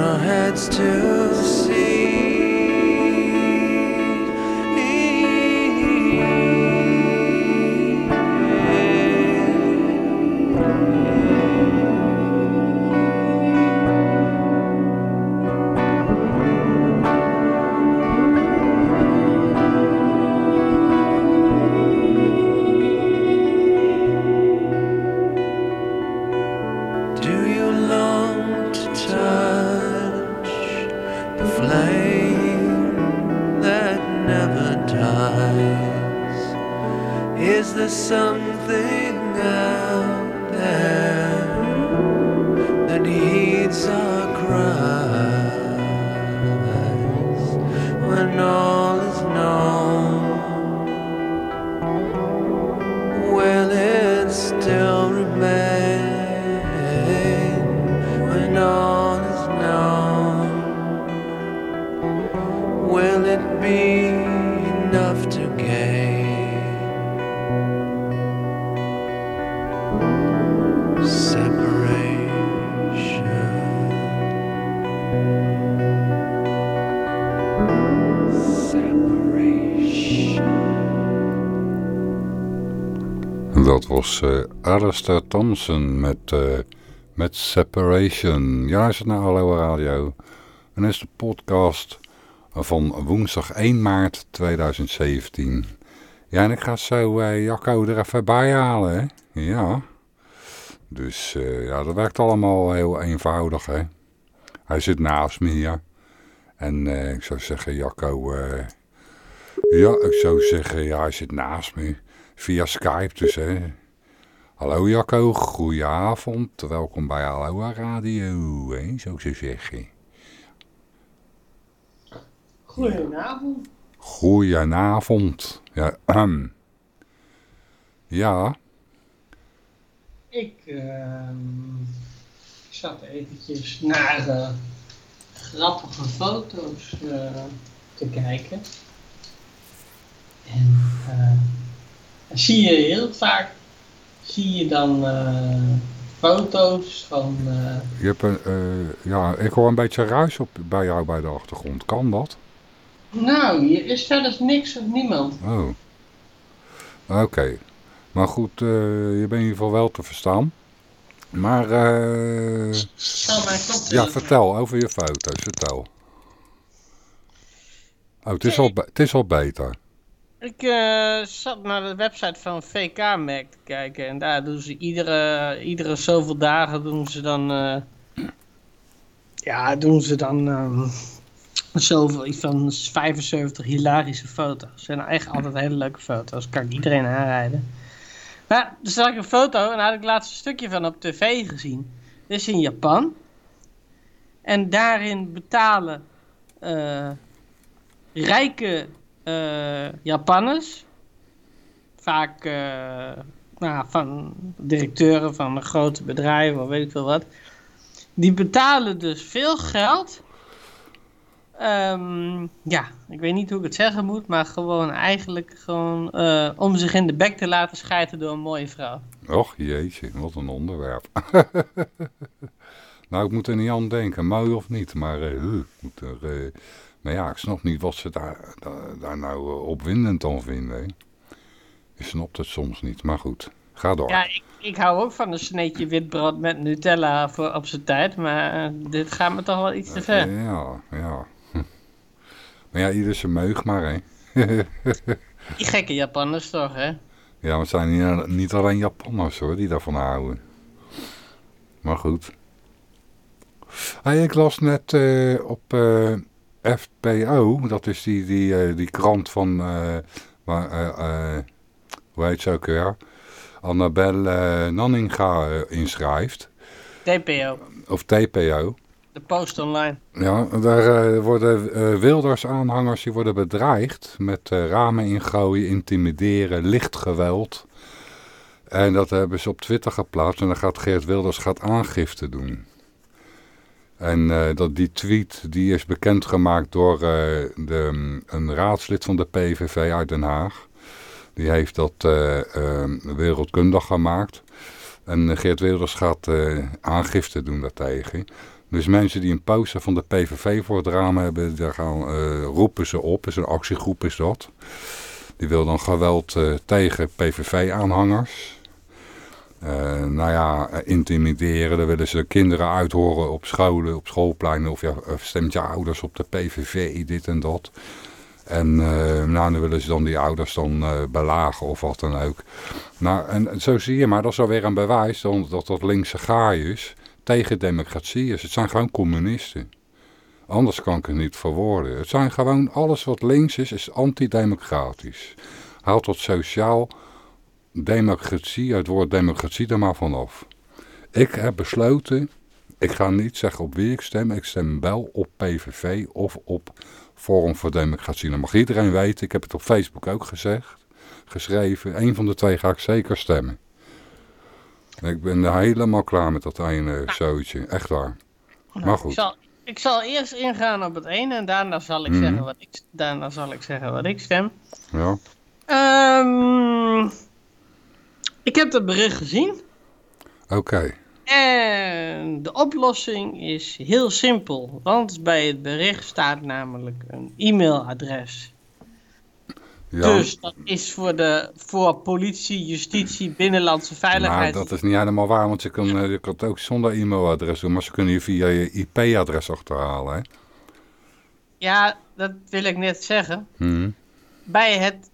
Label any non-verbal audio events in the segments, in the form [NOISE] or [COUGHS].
our heads to see. Was eh Alistair Thompson met, eh, met Separation. Ja, is het naar Hallo Radio. En is de podcast van woensdag 1 maart 2017. Ja, en ik ga zo eh, Jacco er even bij halen, hè. Ja. Dus ja, dat werkt allemaal heel eenvoudig, hè. Hij zit naast me hier. En ik zou zeggen, Jacco... ja, ik zou zeggen, ja, hij zit naast me. Via Skype dus, hè. Hallo Jacco, goedenavond. Welkom bij Aloha Radio, hè, zou zo zeggen. Goedenavond. Goedenavond. Ja, ahem. ja, Ik ehm, zat eventjes naar eh, grappige foto's eh, te kijken. En eh, dan zie je heel vaak, zie je dan eh, foto's van... eh, Je hebt een, eh, ja, ik hoor een beetje ruis op, bij jou bij de achtergrond. Kan dat? nou, hier is zelfs niks of niemand. Oh. Oké. Maar goed, eh, je bent in ieder geval wel te verstaan. Maar, eh, ja, vertel over je foto's, vertel. Oh, het is al, het is al beter. Ik eh, zat naar de website van VK Mac te kijken en daar doen ze iedere, iedere zoveel dagen doen ze dan, eh, ja, doen ze dan ehm, zoveel, iets van 75 hilarische foto's. Het zijn echt altijd hele leuke foto's, kan ik iedereen aanrijden. Maar er zag ik een foto en daar had ik laatst een stukje van op tv gezien. Dit is in Japan. En daarin betalen eh, rijke eh, Japanners, vaak eh, nou, van directeuren van grote bedrijven of weet ik veel wat, die betalen dus veel geld. Ehm, ja, ik weet niet hoe ik het zeggen moet, maar gewoon eigenlijk gewoon eh, om zich in de bek te laten schijten door een mooie vrouw. Och, jeetje, wat een onderwerp. [LAUGHS] nou, ik moet er niet aan denken, mooi of niet, maar, ik moet er, maar ja, ik snap niet wat ze daar, daar, daar nou eh, opwindend aan vinden. hè. Je snapt het soms niet, maar goed, ga door. Ja, ik, ik hou ook van een sneetje witbrood met Nutella voor op zijn tijd, maar eh, dit gaat me toch wel iets te ver. Ja, ja. Hm. [LAUGHS] Maar ja, ieder zijn meug maar, hè. [LAUGHS] Die gekke Japanners toch, hè? Ja, maar het zijn niet, niet alleen Japanners, hoor, die daarvan houden. Maar goed. Hey, ik las net eh, op eh, FPO, dat is die, die, eh, die krant van, eh, waar, eh, hoe heet ze ook weer? Annabel Nanninga inschrijft. TPO, Of TPO. de post online. Ja, daar worden Wilders-aanhangers die worden bedreigd met ramen ingooien, intimideren, lichtgeweld. En dat hebben ze op Twitter geplaatst en dan gaat Geert Wilders gaat aangifte doen. En eh, dat die tweet die is bekendgemaakt door eh, de, een raadslid van de PVV uit Den Haag. Die heeft dat eh, eh, wereldkundig gemaakt. En Geert Wilders gaat aangifte doen daartegen. Dus mensen die een poster van de PVV voor het raam hebben, daar gaan, roepen ze op. Is een actiegroep is dat. Die wil dan geweld tegen PVV-aanhangers. Eh, nou ja, eh, intimideren. Dan willen ze kinderen uithoren op scholen, op schoolpleinen. Of ja, eh, stemt je ouders op de PVV, dit en dat. En nou, dan willen ze dan die ouders dan belagen of wat dan ook. Nou, en zo zie je maar, dat is alweer een bewijs dat dat linkse gaaiers tegen democratie is. Het zijn gewoon communisten. Anders kan ik het niet verwoorden. Het zijn gewoon, alles wat links is, is antidemocratisch. Haalt tot sociaal democratie, het woord democratie er maar vanaf. Ik heb besloten, ik ga niet zeggen op wie ik stem. Ik stem wel op PVV of op Forum voor Democratie. Dan mag iedereen weten, ik heb het op Facebook ook gezegd, geschreven. Een van de twee ga ik zeker stemmen. Ik ben er helemaal klaar met dat ene zootje, echt waar. Maar Ik goed, zal, ik zal eerst ingaan op het ene en daarna zal ik, Mhm. zeggen, wat ik, daarna zal ik zeggen wat ik stem. ja. Ehm, ik heb dat bericht gezien. Oké, En de oplossing is heel simpel. Want bij het bericht staat namelijk een e-mailadres. ja. Dus dat is voor, de, voor politie, justitie, binnenlandse veiligheid. dat is niet helemaal waar, want je kan, eh, je kan het ook zonder e-mailadres doen, maar ze kunnen je via je IP-adres achterhalen. Hè? Ja, dat wil ik net zeggen. Hm. Bij het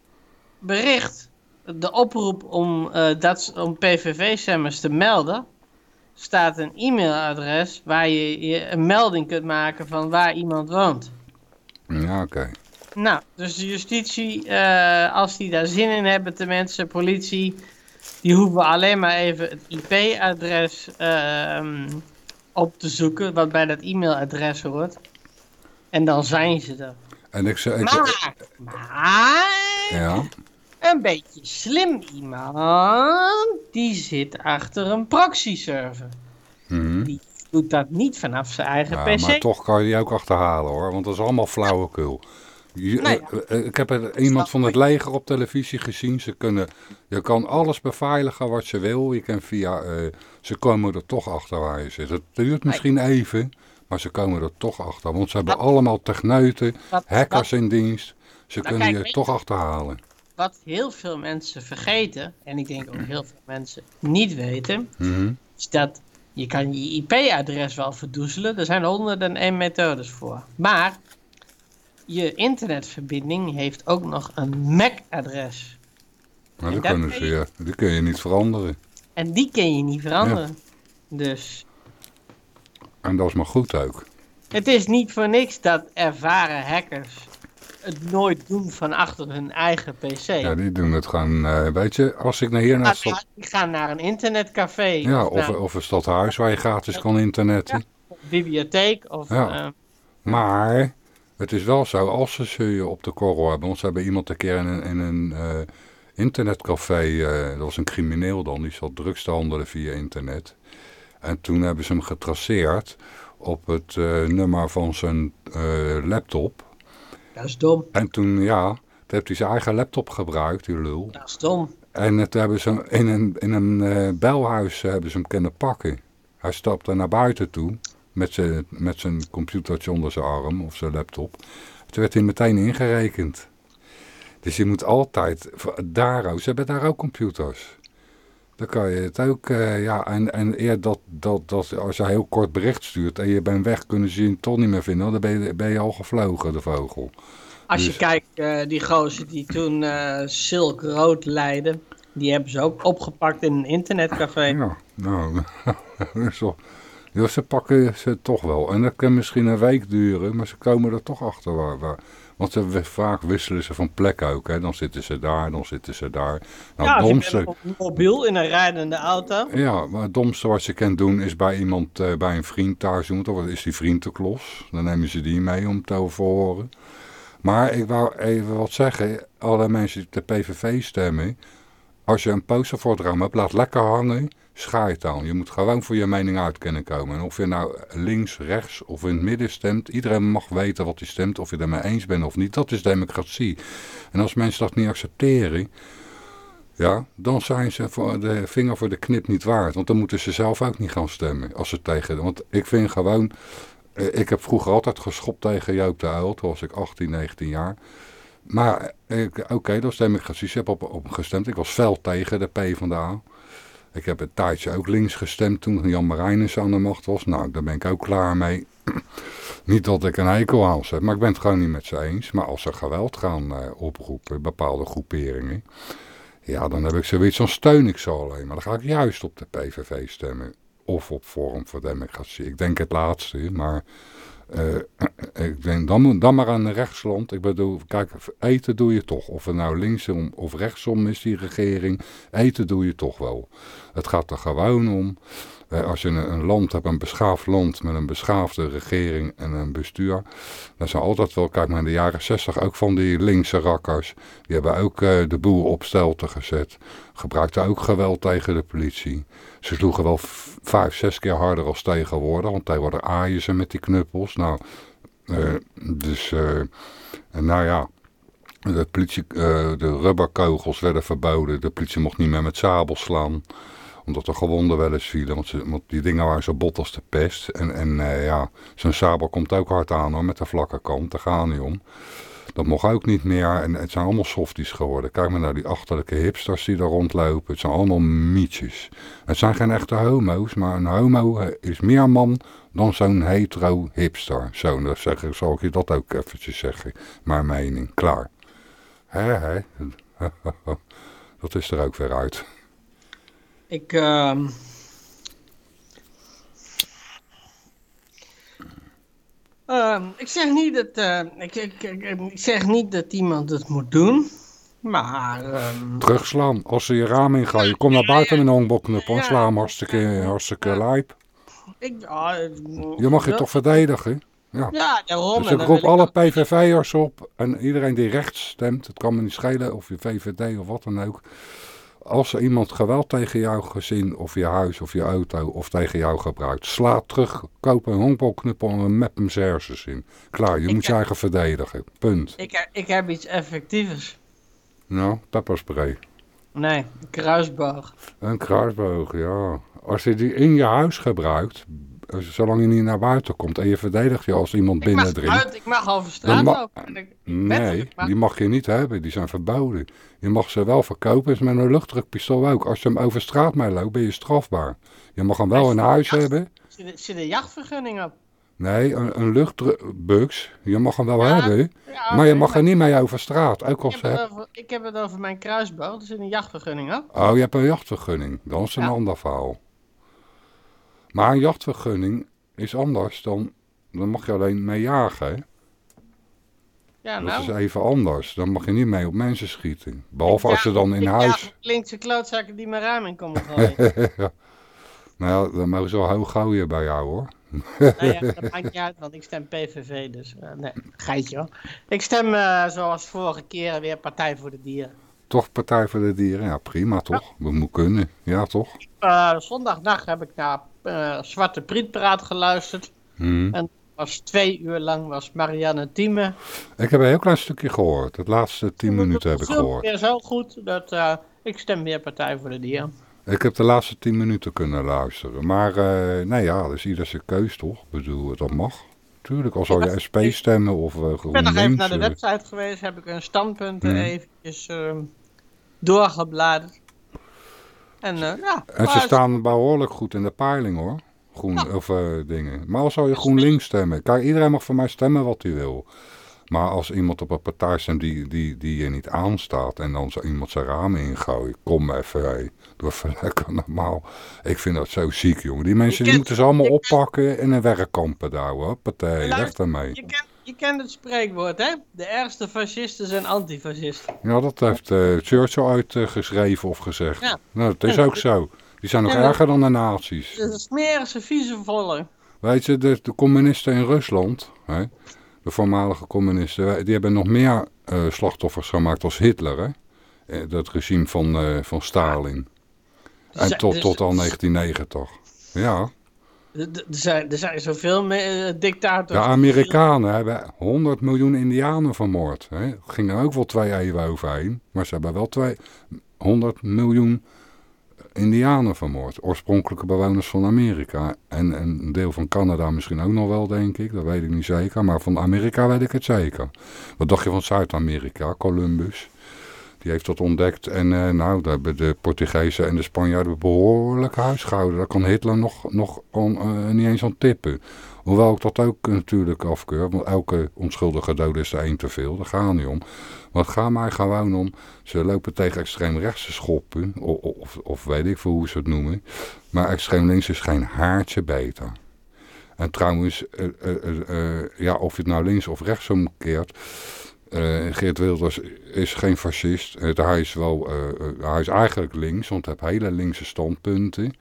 bericht, de oproep om, eh, dat, om PVV-stemmers te melden, staat een e-mailadres waar je, je een melding kunt maken van waar iemand woont. Ja, oké. Nou, dus de justitie, eh, als die daar zin in hebben, de mensen, politie, die hoeven alleen maar even het IP-adres ehm, op te zoeken, wat bij dat e-mailadres hoort. En dan zijn ze er. En ik ik, Maar, maar ja, een beetje slim iemand, die zit achter een proxy-server. hm. Die doet dat niet vanaf zijn eigen ja, PC. maar toch kan je die ook achterhalen hoor, want dat is allemaal flauwekul. Je- Nee. eh, eh, ik heb er iemand van het leger op televisie gezien. Ze kunnen, je kan alles beveiligen wat je wil. Je kan via, eh, ze komen er toch achter waar je zit. Het duurt misschien even, maar ze komen er toch achter. Want ze hebben allemaal techneuten, hackers in dienst. Ze kunnen je toch achterhalen. Wat heel veel mensen vergeten, en ik denk ook heel veel mensen niet weten, Mhm. is dat je kan je IP-adres wel verdoezelen. Er zijn honderden en methodes voor. Maar je internetverbinding heeft ook nog een MAC-adres. Maar En dat dat kunnen kun ze, je- ja, die kun je niet veranderen. En die kun je niet veranderen. Dus En dat is maar goed ook. het is niet voor niks dat ervaren hackers het nooit doen van achter hun eigen PC. Ja, die doen het gewoon, eh, weet je, als ik naar hier naar Ah, stad, ja, die gaan naar een internetcafé. ja, of of, naar of een stadhuis waar je gratis kan internetten. bibliotheek. Of, Ja. eh, Maar het is wel zo, als ze ze je op de korrel hebben, want ze hebben iemand een keer in een, in een eh, internetcafé, dat was een crimineel dan, die zat drugs te handelen via internet. En toen hebben ze hem getraceerd op het nummer van zijn laptop. Dat is dom. En toen, ja, toen heeft hij zijn eigen laptop gebruikt, die lul. Dat is dom. En het hebben ze hem in een, in een eh, belhuis hebben ze hem kunnen pakken. Hij stapte naar buiten toe met zijn, met zijn computertje onder zijn arm of zijn laptop. Toen werd hij meteen ingerekend. Dus je moet altijd, daar ze hebben daar ook computers. Dan kan je het ook, eh, ja, en, en eer dat, dat, dat, als je heel kort bericht stuurt en je bent weg, kunnen ze je toch niet meer vinden. Dan ben je, ben je al gevlogen, de vogel. Als je Dus- kijkt, eh, die gozer die toen eh Silk Road leidde, die hebben ze ook opgepakt in een internetcafé. Ja, nou, [LAUGHS] ja, ze pakken ze toch wel. En dat kan misschien een week duren, maar ze komen er toch achter. Waar, waar. Want ze, vaak wisselen ze van plek ook. Hè. Dan zitten ze daar, dan zitten ze daar. Nou, ja, ze domste, op mobiel in een rijdende auto. ja, maar het domste wat je kan doen is bij iemand, eh, bij een vriend thuis doen. Dan is die vriend te klos. Dan nemen ze die mee om te overhoren. Maar ik wou even wat zeggen. Alle mensen die de PVV stemmen. Als je een poster voor het hebt, laat lekker hangen. Schaai het aan. Je moet gewoon voor je mening uit kunnen komen. En of je nou links, rechts of in het midden stemt. Iedereen mag weten wat hij stemt. Of je ermee eens bent of niet. Dat is democratie. En als mensen dat niet accepteren. Ja, dan zijn ze voor de vinger voor de knip niet waard. Want dan moeten ze zelf ook niet gaan stemmen. Als ze tegen. Want ik vind gewoon. eh, Ik heb vroeger altijd geschopt tegen Joop de Uyl. Toen was ik 18, 19 jaar. Maar ik- oké, dat is democratie. Ze hebben op, op gestemd. Ik was fel tegen de P van de A. Ik heb een tijdje ook links gestemd toen Jan Marijnissen aan de macht was. Nou, daar ben ik ook klaar mee. [CLEARS THROAT] niet dat ik een hekel aan heb, maar ik ben het gewoon niet met ze eens. Maar als ze geweld gaan eh, oproepen, bepaalde groeperingen... Ja, dan heb ik zoiets van steun ik ze alleen. Maar dan ga ik juist op de PVV stemmen. Of op Forum voor Democratie. Ik denk het laatste, maar... eh, [CLEARS THROAT] ik denk, dan, dan maar aan rechtsland. Ik bedoel, kijk, eten doe je toch. Of het nou linksom of rechtsom is, die regering. Eten doe je toch wel. Het gaat er gewoon om. eh, als je een, een land hebt, een beschaafd land met een beschaafde regering en een bestuur. Dan zijn altijd wel, kijk maar in de jaren zestig ook van die linkse rakkers. Die hebben ook eh, de boel op stelte gezet. Gebruikten ook geweld tegen de politie. Ze sloegen wel vijf, zes keer harder als tegenwoordig. Want tegenwoordig aaien ze met die knuppels. Nou, eh, dus, eh, nou ja, de, politie, eh, de rubberkogels werden verboden. De politie mocht niet meer met sabels slaan. Omdat er gewonden wel eens vielen. Want, die dingen waren zo bot als de pest. En, en ja, zo'n sabel komt ook hard aan hoor, met de vlakke kant. Daar gaat niet om. Dat mocht ook niet meer. En het zijn allemaal softies geworden. Kijk maar naar die achterlijke hipsters die daar rondlopen. Het zijn allemaal mietjes. Het zijn geen echte homo's. Maar een homo eh, is meer man dan zo'n hetero hipster. Zo, dan zeg, ik- zal ik je dat ook eventjes zeggen. Mijn mening. Klaar. Hè, hè. [LAUGHS] Dat is er ook weer uit. Ik, ehm, ehm, ik zeg niet dat, eh, ik, ik, ik, ik zeg niet dat iemand het moet doen, maar ehm, Terugslaan. Als ze je raam ingaan. Je komt naar buiten met een honkbalknuppel. En sla hem hartstikke, hartstikke lijp. ik, ah, Je mag je toch verdedigen. Ja. Ja, daarom. Dus ik roep alle PVV'ers op en iedereen die rechts stemt, het kan me niet schelen of je VVD of wat dan ook. Als er iemand geweld tegen jouw gezin of je huis of je auto of tegen jou gebruikt, sla terug, koop een honkbalknuppel en map hem zijn in. Klaar, je Ik moet je eigen verdedigen. Punt. Ik, heb- ik heb iets effectievers. Nou, pepperspray. Nee, een kruisboog. Een kruisboog, ja. Als je die in je huis gebruikt, zolang je niet naar buiten komt en je verdedigt je als iemand Ik binnendringt. uit, ik mag over straat lopen. Ik- Nee, mag- die mag je niet hebben. Die zijn verboden. Je mag ze wel verkopen, is met een luchtdrukpistool ook. Als je hem over straat mee loopt, ben je strafbaar. Je mag hem wel in huis hebben. Zit, er- een jachtvergunning op. Nee, een, een je mag hem wel Ja, hebben. Ja, Maar je mag er niet mee over straat. Ook ik heb, het over, ik heb het over mijn kruisboog. Er zit een jachtvergunning op. Oh, je hebt een jachtvergunning. Dan is het een ander verhaal. Maar een jachtvergunning is anders dan... Dan mag je alleen mee jagen, hè? Ja, Dat is nou. even anders. Dan mag je niet mee op mensen schieten. Behalve als je dan in ik huis... linkse klootzakken die mijn raam in komen [LAUGHS] gooien. Nou ja, dan mogen ze wel hoog gooien bij jou, hoor. nou ja, [LAUGHS] dat maakt niet uit, want ik stem PVV, dus eh, nee, geitje hoor. Ik stem eh, zoals vorige keer weer Partij voor de Dieren. Toch Partij voor de Dieren? Ja, prima, toch? We moet kunnen. Ja, toch? Eh, zondagnacht heb ik naar eh, Zwarte Prietpraat geluisterd. Hm. En was twee uur lang was Marianne Thieme. Ik heb een heel klein stukje gehoord. Het laatste tien minuten heb ik Het gehoord. weer zo goed dat eh, ik stem weer Partij voor de Dieren. Ik heb de laatste tien minuten kunnen luisteren. Maar, eh nee ja, dat is ieder zijn keus, toch? Ik bedoel, dat mag. Tuurlijk, al zou je SP stemmen of uh, Ik ben nog even naar de website geweest, heb ik hun standpunten Hmm. eventjes ehm, doorgebladerd. En eh, ja, En ze staan behoorlijk goed in de peiling, hoor. Groen, of eh, dingen. Maar al zou je GroenLinks stemmen. Kijk, iedereen mag voor mij stemmen wat hij wil. Maar als iemand op een partij stemt die, die, die je niet aanstaat en dan zo iemand zijn ramen ingooien, kom even, hé. Doe even [LAUGHS] lekker normaal. Ik vind dat zo ziek, jongen. Die mensen die kent- moeten ze allemaal oppakken en een werkkampen. Hoppatee, Luister, weg daarmee. Je kent, je kent het spreekwoord, hè? De ergste fascisten zijn antifascisten. Ja, dat heeft eh, Churchill uitgeschreven of gezegd. Ja. Nou, het is ook zo. Die zijn nog Ja, erger dan de nazi's. De smerige, vieze volk. Weet je, de, de communisten in Rusland, hè, de voormalige communisten, die hebben nog meer eh, slachtoffers gemaakt als Hitler, hè? Eh, Dat regime van, van Stalin. En tot, dus- tot al 1990. Ja, Er zijn, er zijn zoveel eh, dictators. de Amerikanen hebben 100 miljoen Indianen vermoord. Hè. Ging er ook wel twee eeuwen overheen, maar ze hebben wel twee, 100 miljoen Indianen vermoord. Oorspronkelijke bewoners van Amerika. En een deel van Canada misschien ook nog wel, denk ik. Dat weet ik niet zeker. Maar van Amerika weet ik het zeker. Wat dacht je van Zuid-Amerika? Columbus. Die heeft dat ontdekt. En eh, nou, daar hebben de Portugezen en de Spanjaarden behoorlijk huis gehouden. Daar kan Hitler nog, nog eh, niet eens aan tippen. Hoewel ik dat ook natuurlijk afkeur. Want elke onschuldige dood is er één te veel. Daar gaat niet om. Maar het gaat mij gewoon om. Ze lopen tegen extreem rechts te schoppen. Of, of, of weet ik veel hoe ze het noemen. Maar extreem links is geen haartje beter. En trouwens, eh, ja, of je het nou links of rechts omkeert. Eh Geert Wilders is geen fascist. Eh, hij, is wel, eh, hij is eigenlijk links, want hij heeft hele linkse standpunten.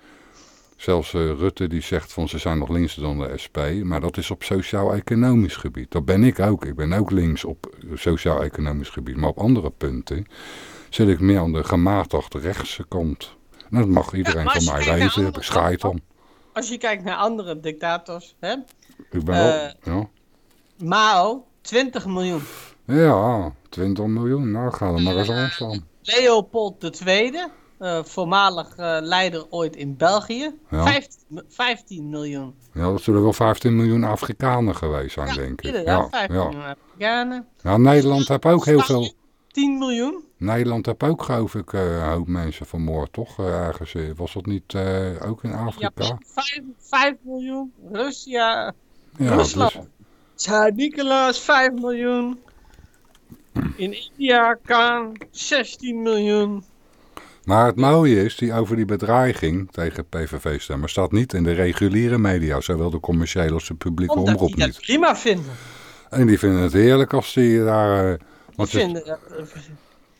Zelfs Rutte die zegt van ze zijn nog linkser dan de SP. Maar dat is op sociaal-economisch gebied. Dat ben ik ook. Ik ben ook links op sociaal-economisch gebied. Maar op andere punten zit ik meer aan de gematigde rechtse kant. En dat mag iedereen van mij weten. Daar heb ik aan. Als je kijkt naar andere dictators, hè? Ik ben wel... Ja. Mao, 20 miljoen. Ja, 20 miljoen. Nou, ga er maar eens aan staan. Leopold II, eh, voormalig eh, leider ooit in België, Ja. 15, 15 miljoen. Ja, dat zullen wel 15 miljoen Afrikanen geweest zijn, Ja, denk ik. Ja, 15 ja. miljoen Afrikanen. ja, Nederland heeft ook heel veel... 10 miljoen. Nederland heeft ook, geloof ik, eh, een hoop mensen vermoord, toch? Eh, ergens, eh, was dat niet eh, ook in Afrika? Japan 5, 5 miljoen. Russia, Ja, Rusland. dus- Tsar Nicolaas 5 miljoen. In India Khan 16 miljoen. maar het mooie is, die over die bedreiging tegen PVV-stemmers staat niet in de reguliere media, zowel de commerciële als de publieke Omdat omroep die dat niet. prima vinden. En die vinden het heerlijk als die daar... eh, Die want het- vinden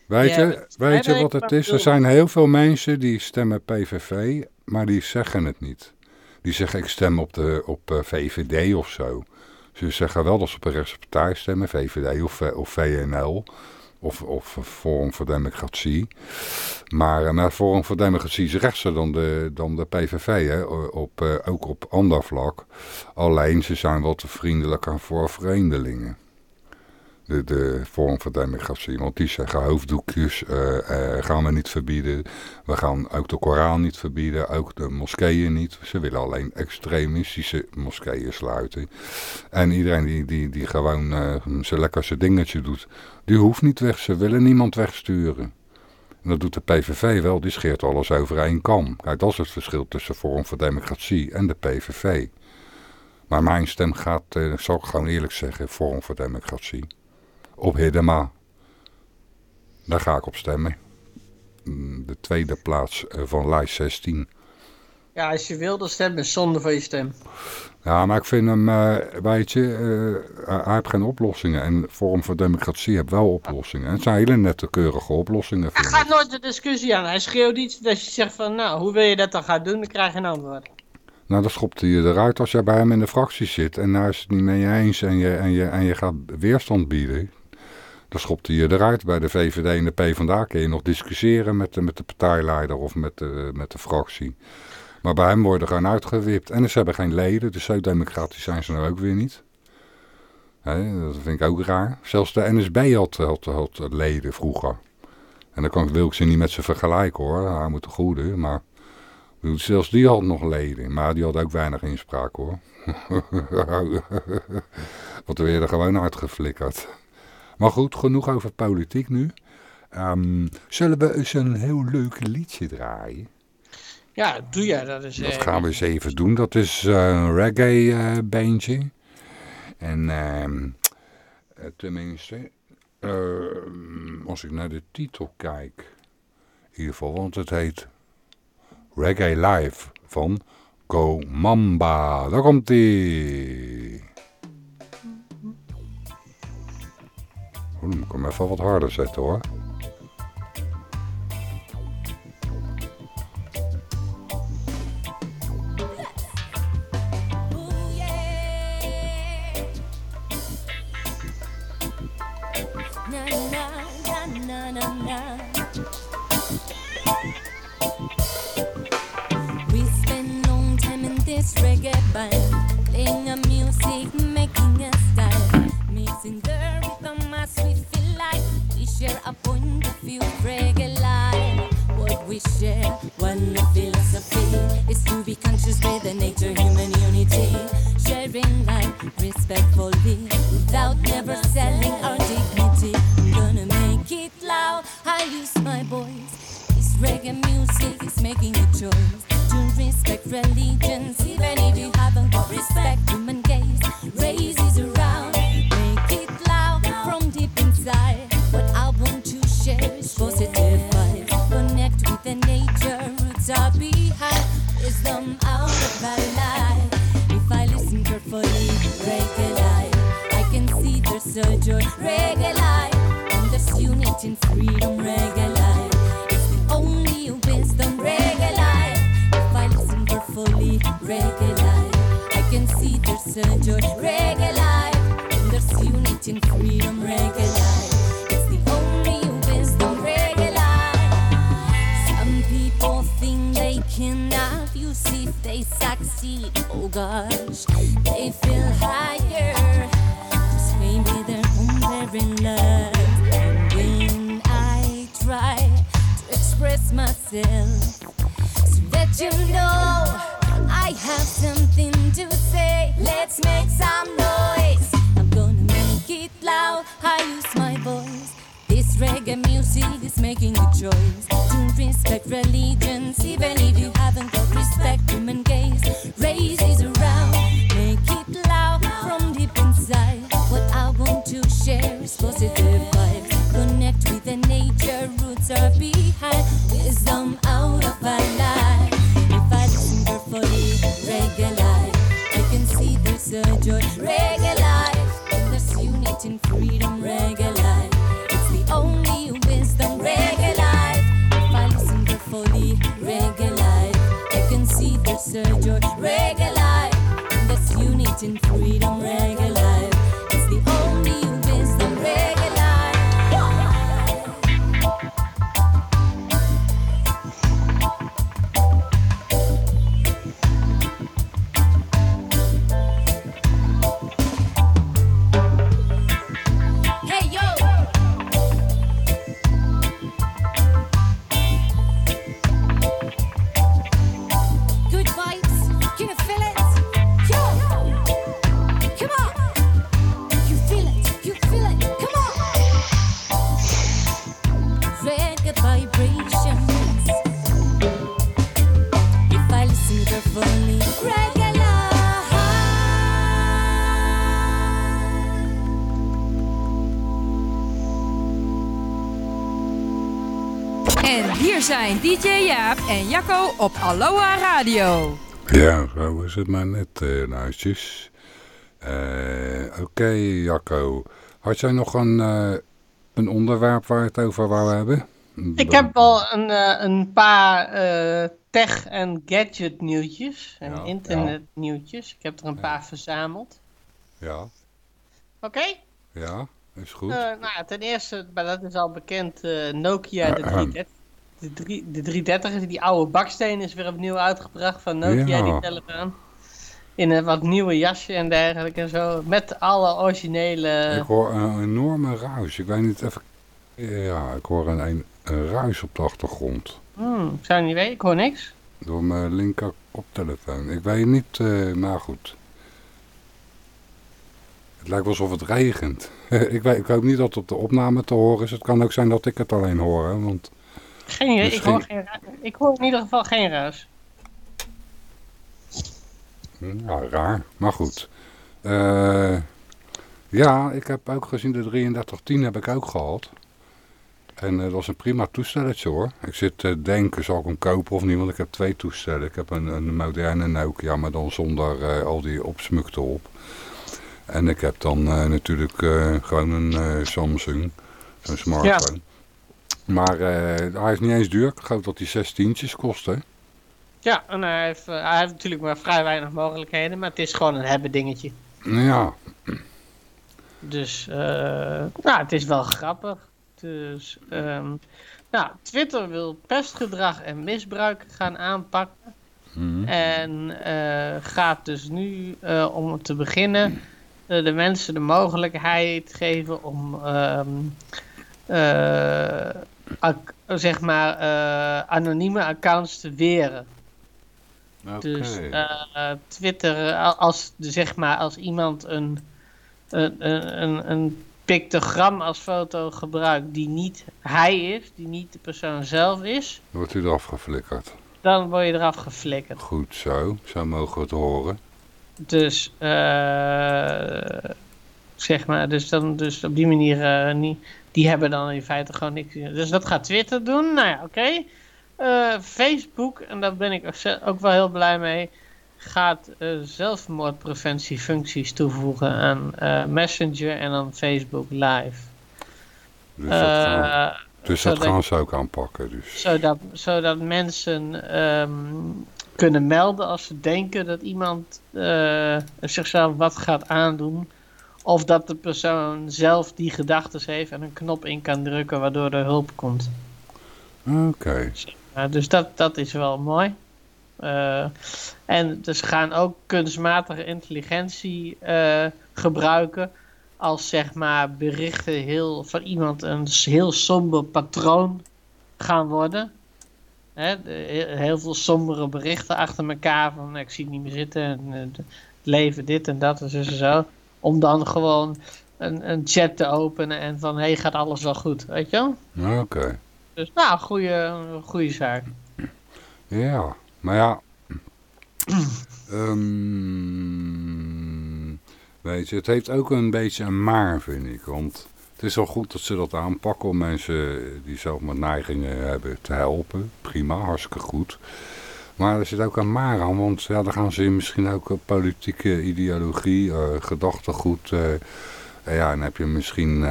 Weet Ja, je, weet je wat het is? Er zijn heel veel mensen die stemmen PVV, maar die zeggen het niet. Die zeggen ik stem op, de, op eh, VVD of zo. Ze zeggen wel dat ze op een rechtse partij stemmen, VVD of, eh, of VNL. Of, of Forum voor Democratie. Maar uh, met Forum voor Democratie is rechtser dan de, dan de PVV, hè? Op, uh, ook op ander vlak. Alleen ze zijn wat vriendelijker voor vreemdelingen de, de vorm van democratie. Want die zeggen hoofddoekjes uh, gaan we niet verbieden. We gaan ook de Koran niet verbieden. Ook de moskeeën niet. Ze willen alleen extremistische moskeeën sluiten. En iedereen die, die, die gewoon uh, zijn lekker zijn dingetje doet. Die hoeft niet weg. Ze willen niemand wegsturen. En dat doet de PVV wel. Die scheert alles over één kam. Kijk, dat is het verschil tussen Forum voor Democratie en de PVV. Maar mijn stem gaat, zal ik gewoon eerlijk zeggen, Forum voor Democratie op Hiddema. Daar ga ik op stemmen. Mm, de tweede plaats eh, van lijst 16. Ja, als je wilde stemmen, zonder van je stem. Ja, maar ik vind hem, uh, weet je, uh, hij heeft geen oplossingen. En Forum voor Democratie heeft wel oplossingen. En het zijn hele nette, keurige oplossingen. Hij gaat nooit de discussie aan. Hij schreeuwt iets dat je zegt van, nou, hoe wil je dat dan gaan doen? Dan krijg je een antwoord. Nou, dan schopt hij je eruit als jij bij hem in de fractie zit. En daar is het niet mee eens en je, en je, en je gaat weerstand bieden. Dan schopt hij je eruit. Bij de VVD en de PvdA kun je nog discussiëren met de, met de partijleider of met de, met de fractie. Maar bij hem worden gewoon uitgewipt. En ze hebben geen leden, dus zo democratisch zijn ze nou ook weer niet. dat vind ik ook raar. Zelfs de NSB had, had, had leden vroeger. En dan kan, wil ik ze niet met ze vergelijken hoor. Hij moet de goede, maar... Zelfs die had nog leden, maar die had ook weinig inspraak hoor. [LAUGHS] Want we werden gewoon uitgeflikkerd. Maar goed, genoeg over politiek nu. Um, zullen we eens een heel leuk liedje draaien? Ja, doe jij dat eens Dat gaan we eens even doen. Dat is een reggae uh, bandje. En uh, tenminste, als ik naar de titel kijk, in ieder geval, want het heet Reggae Live van Go Mamba. Daar komt moet ik hem even wat harder zetten hoor. reggae band, playing a music, making a style, mixing the share a point of view, reggae life. What we share, one philosophy is to be conscious with the nature, human unity, sharing life respectfully, without never selling our dignity. I'm gonna make it loud. I use my voice. This reggae music is making a choice to respect religions, even if you haven't got respect. Zijn DJ Jaap en Jacco op Aloha Radio. Ja, zo is het maar net, uh, luistjes. Uh, Oké, Jacco. Had jij nog een, uh, een onderwerp waar het over wou hebben? Ik heb wel een, een paar tech- en gadget nieuwtjes en Ja, internet nieuwtjes. Ik heb er een Ja. paar verzameld. Ja, Oké? ja, is goed. Eh, nou, ten eerste, maar dat is al bekend, eh, Nokia de 330. De, drie- de 330 die oude baksteen is weer opnieuw uitgebracht van Nokia, Ja. die telefoon. In een wat nieuwe jasje en dergelijke en zo. Met alle originele... Ik hoor een enorme ruis. Ik weet niet even... Ja, ik hoor een, een, een ruis op de achtergrond. Hmm, ik zou niet weten, ik hoor niks. Door mijn linker koptelefoon. Ik weet niet, eh maar goed. Het lijkt wel alsof het regent. [LAUGHS] ik, weet, ik hoop niet dat het op de opname te horen is. Het kan ook zijn dat ik het alleen hoor. Hè, want Geen idee, ik, hoor geen, ik hoor in ieder geval geen ruis. hm, ja, raar. Maar goed. Eh, ja, ik heb ook gezien de 3310 heb ik ook gehad. En eh, dat was een prima toestelletje hoor. Ik zit te denken, zal ik hem kopen of niet? Want ik heb twee toestellen. Ik heb een, een moderne Nokia, maar dan zonder eh, al die opsmukte op. En ik heb dan natuurlijk gewoon een Samsung, een smartphone. Maar eh, hij is niet eens duur. Ik geloof dat hij zes tientjes kost, hè? Ja, en hij heeft, eh, hij heeft natuurlijk maar vrij weinig mogelijkheden, maar het is gewoon een hebben dingetje. Ja, Dus, eh, nou, het is wel grappig. Dus, ehm, nou, Twitter wil pestgedrag en misbruik gaan aanpakken. hm, En gaat dus nu, om te beginnen, de mensen de mogelijkheid geven om, ac- zeg maar, eh, anonieme accounts te weren. Dus eh, Twitter, eh, als, zeg maar, als iemand een, een, een, een, pictogram als foto gebruikt die niet hij is, die niet de persoon zelf is, Dan wordt u eraf geflikkerd. dan word je eraf geflikkerd. Goed zo, zo mogen we het horen. Dus, eh, zeg maar, dus, dan, dus op die manier, niet, die hebben dan in feite gewoon niks. Dus dat gaat Twitter doen. Nou ja, oké. Eh, Facebook, en daar ben ik ook wel heel blij mee, gaat eh, zelfmoordpreventiefuncties toevoegen aan eh, Messenger en dan Facebook Live. Dus dat gaan, dus dat gaan ze ook aanpakken. Dus. zodat, zodat mensen ehm, kunnen melden als ze denken dat iemand zichzelf wat gaat aandoen. Of dat de persoon zelf die gedachten heeft en een knop in kan drukken waardoor er hulp komt. Oké, dus dat, dat is wel mooi. Eh, en dus gaan ook kunstmatige intelligentie eh, gebruiken als zeg maar berichten heel, van iemand een heel somber patroon gaan worden. Hè, heel veel sombere berichten achter elkaar van ik zie het niet meer zitten en eh, het leven dit en dat en zo en zo. Om dan gewoon een, een chat te openen en van hé hey, gaat alles wel goed, weet je wel? oké. Dus nou, goede, goede zaak. Ja, maar ja. [CLEARS THROAT] ehm, weet je, het heeft ook een beetje een maar, vind ik. Want het is wel goed dat ze dat aanpakken om mensen die zelf maar neigingen hebben te helpen. Prima, hartstikke goed. Maar er zit ook een maar aan, want ja, dan gaan ze misschien ook eh, politieke ideologie, eh, gedachtegoed. en ja, dan heb je misschien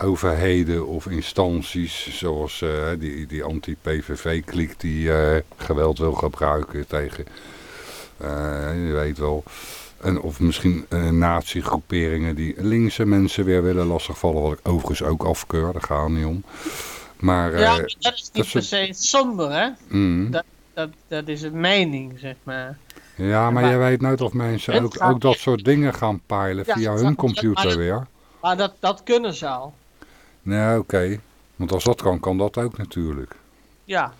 overheden of instanties zoals die, die anti-PVV-kliek die geweld wil gebruiken tegen, je weet wel, en, of misschien uh, nazi-groeperingen die linkse mensen weer willen lastigvallen, wat ik overigens ook afkeur, daar gaat het niet om. Maar, Ja, dat is niet dat per se somber, hè? mm, Dat, dat, dat is een mening, zeg maar. ja, maar maar- je weet nooit of mensen ook, ook dat soort dingen gaan peilen Ja, via hun maar computer dat- weer. Maar dat, dat kunnen ze al. Nee, oké. Want als dat kan, kan dat ook natuurlijk. Ja.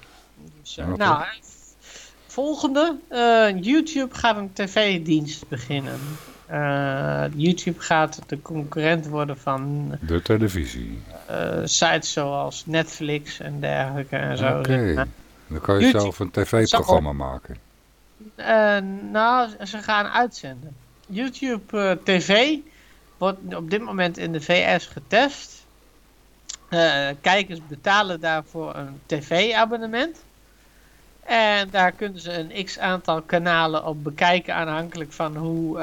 Dus, Ja, nou, eh, volgende. eh, YouTube gaat een tv-dienst beginnen. Eh, YouTube gaat de concurrent worden van De televisie. sites zoals Netflix en dergelijke en zo. Oké. zeg maar. Dan kan je YouTube- zelf een tv-programma maken. Eh, nou, ze gaan uitzenden. YouTube eh, TV wordt op dit moment in de VS getest. Eh, kijkers betalen daarvoor een tv-abonnement. En daar kunnen ze een x aantal kanalen op bekijken, aanhankelijk van hoe,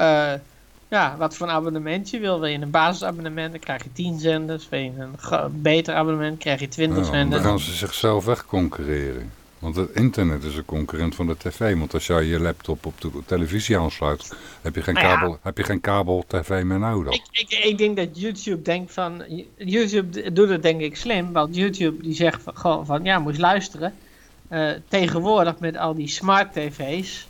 ja, wat voor een abonnement je wil. Wil je een basisabonnement, dan krijg je 10 zenders. Wil je een beter abonnement, krijg je 20 Ja, dan zenders. gaan ze zichzelf wegconcurreren. Want het internet is een concurrent van de tv. Want als jij je laptop op de televisie aansluit, heb je geen Nou ja. kabel, heb je geen kabel tv meer nodig. Ik, ik, ik denk dat YouTube denkt van. YouTube doet het denk ik slim. Want YouTube die zegt van, gewoon van ja, moet je luisteren. Eh, tegenwoordig met al die smart tv's.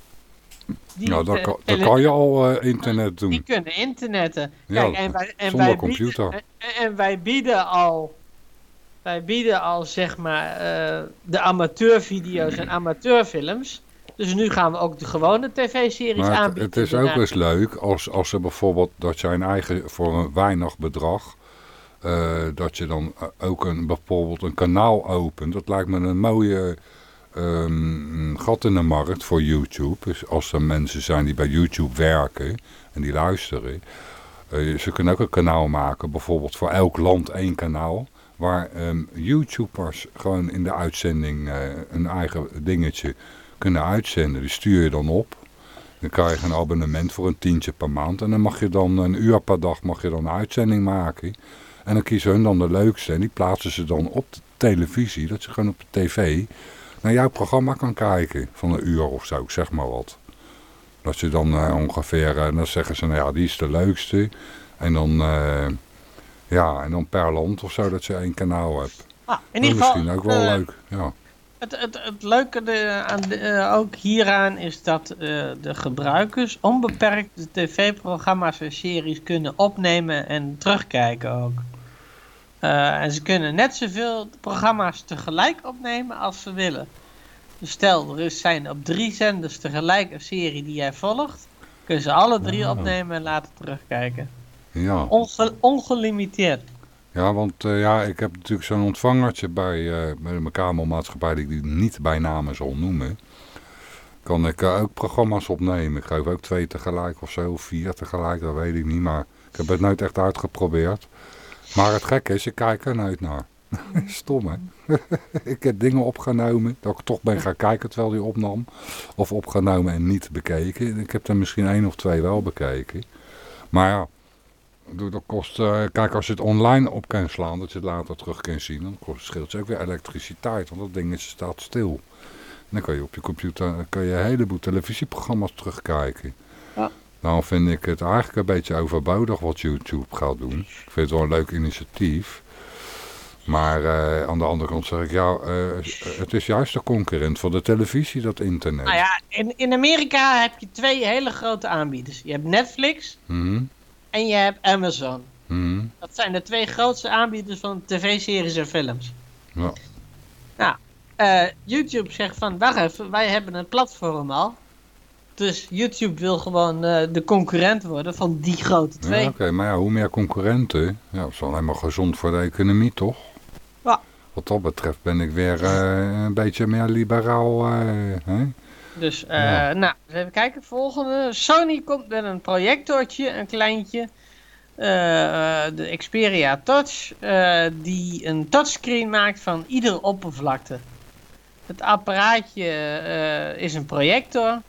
Die, nou, dat te- kan, dat tele- kan je al eh, internet doen. Die kunnen internetten. Ja, Kijk, en wij, en zonder wij computer. En wij bieden al. Wij bieden al zeg maar eh, de amateurvideo's en amateurfilms. Dus nu gaan we ook de gewone tv-series Maar het, aanbieden. het is daarna. ook eens leuk als, als ze bijvoorbeeld dat jij een eigen voor een weinig bedrag, eh, dat je dan eh, ook een, bijvoorbeeld een kanaal opent. Dat lijkt me een mooie ehm, gat in de markt voor YouTube. Dus als er mensen zijn die bij YouTube werken en die luisteren. ze kunnen ook een kanaal maken, bijvoorbeeld voor elk land één kanaal. Waar ehm, YouTubers gewoon in de uitzending eh, een eigen dingetje kunnen uitzenden. Die stuur je dan op. Dan krijg je een abonnement voor een tientje per maand. En dan mag je dan een uur per dag mag je dan een uitzending maken. En dan kiezen hun dan de leukste. En die plaatsen ze dan op de televisie. Dat ze gewoon op de tv naar jouw programma kan kijken. Van een uur of zo, zeg maar wat. Dat je dan eh, ongeveer, eh, dan zeggen ze, nou ja, die is de leukste. En dan, eh, ja, en dan per land of zo, dat je één kanaal hebt. Ah, in ieder geval, misschien ook wel eh, leuk, ja. Het, het, het leuke de, aan de, eh, ook hieraan is dat eh, de gebruikers onbeperkt de tv-programma's en series kunnen opnemen en terugkijken ook. En ze kunnen net zoveel programma's tegelijk opnemen als ze willen. Dus stel, er zijn op drie zenders tegelijk een serie die jij volgt. Kunnen ze alle drie Ah. opnemen en laten terugkijken. Ja. Onge- ongelimiteerd. Ja, want eh, ja, ik heb natuurlijk zo'n ontvangertje bij, eh, bij mijn kabelmaatschappij die ik niet bij namen zal noemen. Kan ik eh, ook programma's opnemen. Ik geloof ook twee tegelijk of zo, of vier tegelijk, dat weet ik niet. Maar ik heb het nooit echt uitgeprobeerd. Maar het gekke is, ik kijk er nooit naar. [LAUGHS] Stom hè. [LAUGHS] ik heb dingen opgenomen, dat ik toch ben gaan kijken terwijl die opnam. Of opgenomen en niet bekeken. Ik heb er misschien één of twee wel bekeken. Maar ja, dat kost, eh, kijk, als je het online op kan slaan, dat je het later terug kan zien, dan kost, scheelt het ook weer elektriciteit, want dat ding is, staat stil. En dan kan je op je computer kan je een heleboel televisieprogramma's terugkijken. Ja. Daarom vind ik het eigenlijk een beetje overbodig wat YouTube gaat doen. Ik vind het wel een leuk initiatief. Maar eh, aan de andere kant zeg ik, ja, eh, het is juist de concurrent van de televisie, dat internet. Nou ja, in, in Amerika heb je twee hele grote aanbieders. Je hebt Netflix Mhm, en je hebt Amazon. mhm, Dat zijn de twee grootste aanbieders van tv-series en films. ja. Nou, eh, YouTube zegt van, wacht even, wij hebben een platform al. Dus YouTube wil gewoon eh, de concurrent worden van die grote twee. Ja, oké, maar ja, hoe meer concurrenten, ja, dat is alleen maar gezond voor de economie, toch? Ja. Wat dat betreft ben ik weer eh, een beetje meer liberaal. hè? Dus, eh, Ja. nou, even kijken. Volgende. Sony komt met een projectortje, een kleintje. Eh, eh, de Xperia Touch. die een touchscreen maakt van iedere oppervlakte. Het apparaatje is een projector.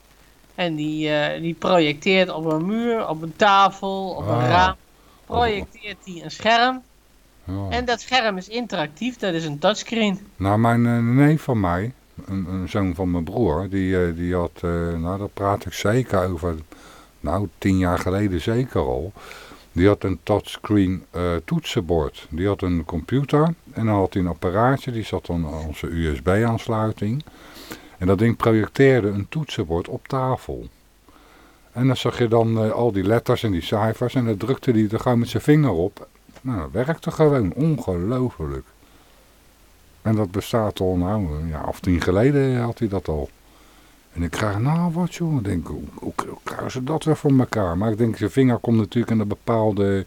En die, die projecteert op een muur, op een tafel, op een Ah. raam. Projecteert hij een scherm. En dat scherm is interactief, dat is een touchscreen. Nou, mijn neef van mij, een, zoon van mijn broer, die, eh, die had, eh, nou daar praat ik zeker over, nou tien jaar geleden zeker al. Die had een touchscreen eh, toetsenbord. Die had een computer en dan had hij een apparaatje, die zat dan onze USB-aansluiting. En dat ding projecteerde een toetsenbord op tafel. En dan zag je dan al die letters en die cijfers en dan drukte hij er gewoon met zijn vinger op. Nou, dat werkte gewoon. Ongelooflijk. En dat bestaat al, nou, een jaar of tien geleden had hij dat al. En ik krijg, nou wat joh, denk, hoe, hoe, hoe ze dat weer voor elkaar? Maar ik denk, zijn vinger komt natuurlijk in de bepaalde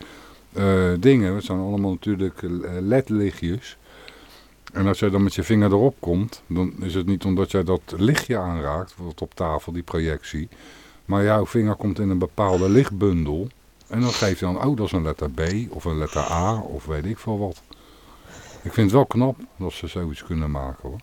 eh, dingen. Het zijn allemaal natuurlijk eh, ledlichtjes. En als jij dan met je vinger erop komt, dan is het niet omdat jij dat lichtje aanraakt, wat op tafel, die projectie. Maar jouw vinger komt in een bepaalde lichtbundel. En dan geeft hij dan, oh dat is een letter B of een letter A of weet ik veel wat. Ik vind het wel knap dat ze zoiets kunnen maken hoor.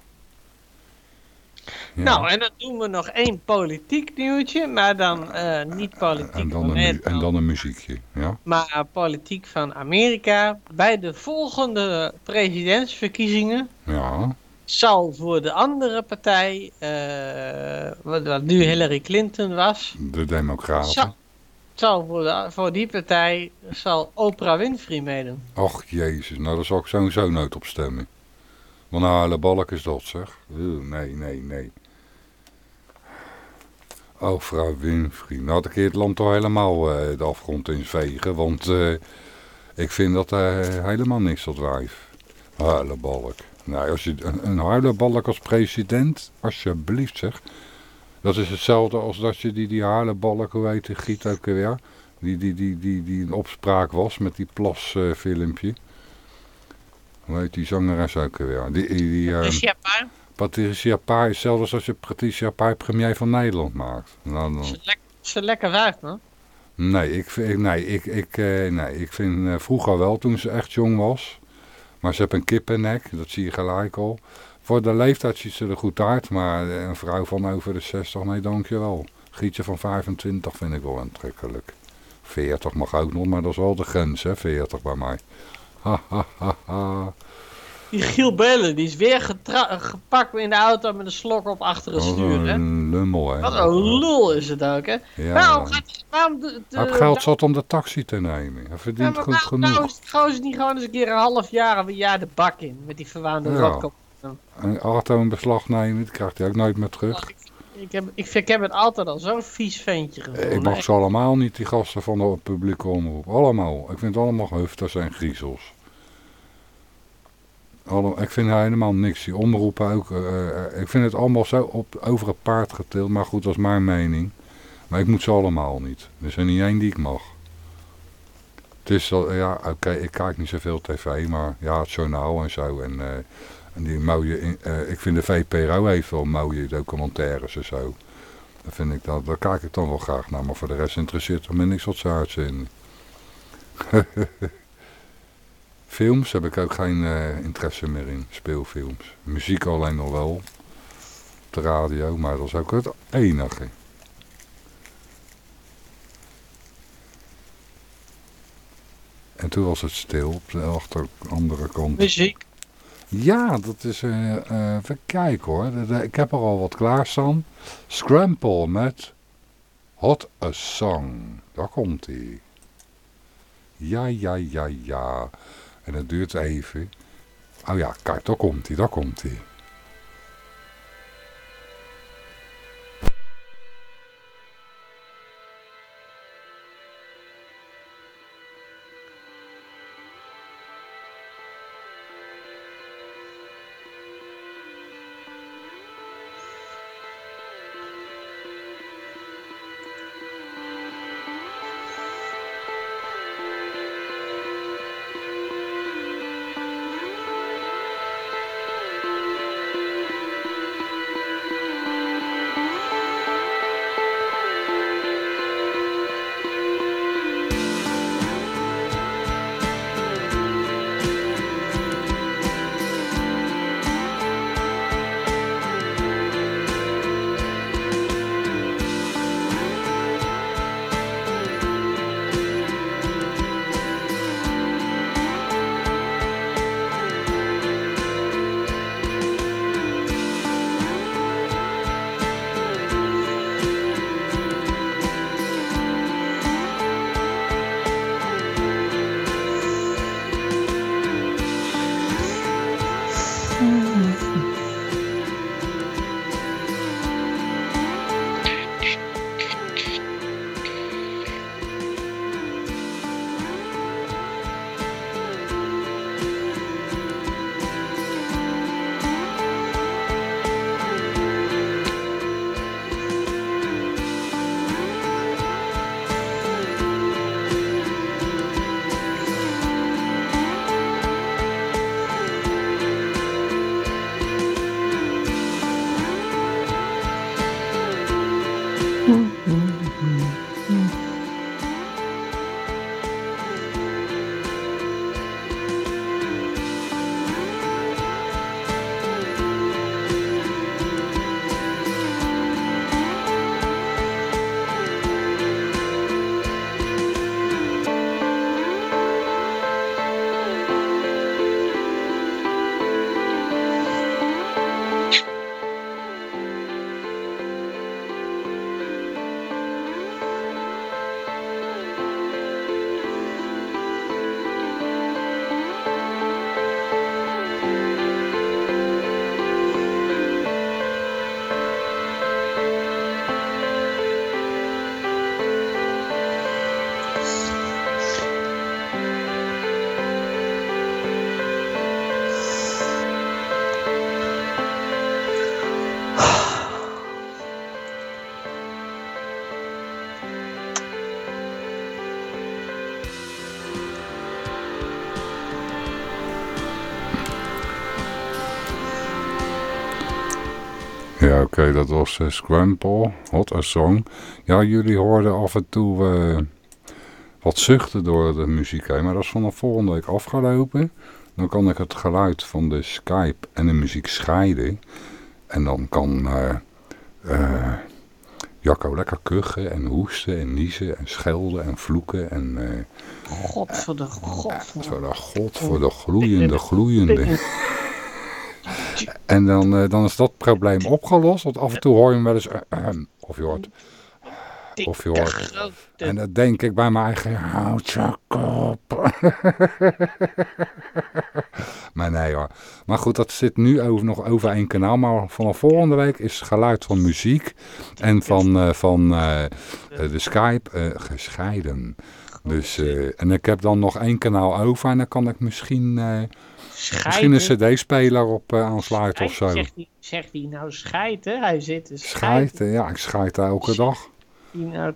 Ja. Nou, en dan doen we nog één politiek nieuwtje, maar dan eh, niet politiek en, dan een, en dan een muziekje. Ja? maar politiek van Amerika. Bij de volgende presidentsverkiezingen Ja. zal voor de andere partij, eh, wat, wat nu Hillary Clinton was, De Democraten. Zal, voor, die partij zal Oprah Winfrey meedoen. Och jezus, nou daar zal ik sowieso nooit op stemmen. Wat een hele balk is dat zeg. Nee, nee, nee. Vrouw Winfrey. Nou had ik het land toch helemaal eh, de afgrond in vegen. Want eh, ik vind dat eh, helemaal niks dat wijf. Huilenbalk. Nou, als je een, een huilenbalk als president, alsjeblieft zeg. Dat is hetzelfde als dat je die, die huilenbalk, hoe heet die giet ook weer. Die, die, die, die, die in opspraak was met die plasfilmpje. hoe heet die zangeres ook weer? Die, die, die, eh, Dus ja, maar Patricia Pai, hetzelfde als als je Patricia Pai premier van Nederland maakt. Nou, dan, ze lekker, ze lekker wijf, man. nee, ik, vind- nee, ik, ik, eh, nee, ik vind eh, vroeger wel toen ze echt jong was. Maar ze heeft een kippennek, dat zie je gelijk al. Voor de leeftijd ziet ze er goed uit, maar een vrouw van over de 60, nee dankjewel. Gietje van 25 vind ik wel aantrekkelijk. 40 mag ook nog, maar dat is wel de grens, hè, 40 bij mij. Ha, ha, ha, ha. Die Giel Belen, die is weer gepakt in de auto met een slok op achter het Wat stuur, hè. een lummel, hè. Wat een lul is het ook, hè. Ja. Waarom gaat... Waarom de, de, geld zat om de taxi te nemen. Hij verdient goed genoeg. nou is het niet gewoon eens een keer een half jaar of een jaar de bak in met die verwaande Ja. rotkop? Een auto in beslag nemen, die krijgt hij ook nooit meer terug. Ik heb, ik, ik heb het altijd al zo'n vies ventje gevonden. Ik mag ze allemaal niet, die gasten van de publieke omroep. Allemaal. Ik vind het allemaal hufters en griezels. Alle, ik vind helemaal niks. Die omroepen ook. eh, eh, ik vind het allemaal zo op, over het paard getild. Maar goed, dat is mijn mening. Maar ik moet ze allemaal niet. Er is er niet één die ik mag. Het is ja, oké, ik kijk niet zoveel tv, maar ja, het journaal en zo. En, eh, en die mooie, in- eh, ik vind de VPRO heeft wel mooie documentaires en zo. Dat vind ik dat, daar kijk ik dan wel graag naar, maar voor de rest interesseert er me niks wat uitzenden. [LAUGHS] Films heb ik ook geen eh, interesse meer in, speelfilms. Muziek alleen nog wel, op de radio, maar dat is ook het enige. En toen was het stil op de achter, andere kant. Muziek. Ja, dat is, eh eh, even kijken hoor. Ik heb er al wat klaarstaan. Scrample met Hot a Song. Daar komt hij. Ja, ja, ja, ja. En het duurt even. Oh ja, kijk, daar komt hij, daar komt hij. Oké, dat was uh, Scramble, Hot a Song. Ja, jullie hoorden af en toe uh, wat zuchten door de muziek heen, maar dat is vanaf volgende week afgelopen. Dan kan ik het geluid van de Skype en de muziek scheiden. En dan kan uh, Jacco lekker kuchen en hoesten en niezen en schelden en vloeken. En, God voor de God. Voor de God voor de gloeiende, gloeiende. En dan, uh, dan is dat probleem opgelost. Want af en toe hoor je hem wel eens... Uh, of je hoort... Of je hoort... En dan denk ik bij mijn eigen... Houd je kop. [LAUGHS] maar nee hoor. Maar goed, dat zit nu over, nog over één kanaal. Maar vanaf volgende week is geluid van muziek... en van, uh, van de Skype gescheiden. Dus, en ik heb dan nog één kanaal over. En dan kan ik misschien... Scheiden. Misschien een cd-speler op uh, aansluiten of zo. Zegt hij, zegt hij nou schijten? Hij zit te schijten. Ja, ik schijt elke dag. Nou,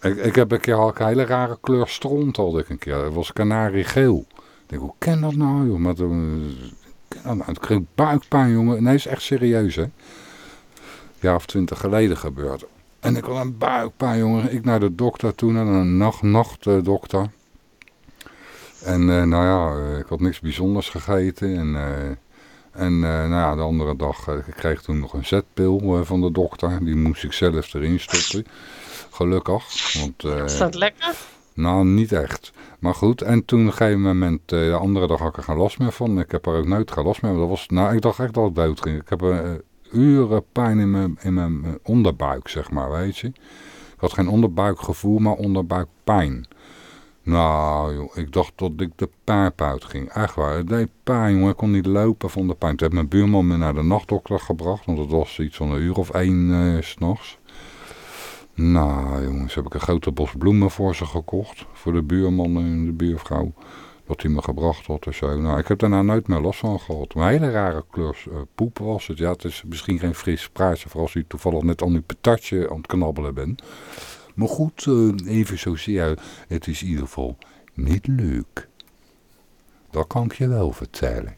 ik, ik heb een keer al een hele rare kleur stront had ik een keer. Het was kanariegeel. Ik denk, hoe ken dat nou joh? Maar toen, nou? Het kreeg buikpijn jongen. Nee, is echt serieus hè. Een jaar of twintig geleden gebeurd. En ik had een buikpijn jongen. Ik naar de dokter toen, naar een nacht-nachtdokter. Uh, en uh, nou ja, ik had niks bijzonders gegeten. En, uh, en nou ja, de andere dag, ik kreeg toen nog een zetpil van de dokter. Die moest ik zelf erin stoppen. Gelukkig. Want, Is dat lekker? Nou, niet echt. Maar goed, en toen op een gegeven moment, de andere dag had ik er geen last meer van. Ik heb er ook nooit geen last meer van. Dat was, nou, ik dacht echt dat het dood ging. Ik heb uren pijn in mijn, in mijn onderbuik, zeg maar, weet je. Ik had geen onderbuikgevoel, maar onderbuikpijn. Nou, joh, ik dacht dat ik de pijp uitging. Echt waar, het deed pijn, jongen. Ik kon niet lopen van de pijn. Toen heb mijn buurman me naar de nachtdokter gebracht, want het was iets van een uur of één uh, s'nachts. Nou, jongens, heb ik een grote bos bloemen voor ze gekocht. Voor de buurman en de buurvrouw. Dat hij me gebracht had en zo. Nou, ik heb daarna nooit meer last van gehad. Een hele rare kleur uh, poep was het. Ja, het is misschien geen fris praatje, voor als u toevallig net al uw patatje aan het knabbelen bent. Maar goed, uh, even zozeer, het is in ieder geval niet leuk. Dat kan ik je wel vertellen.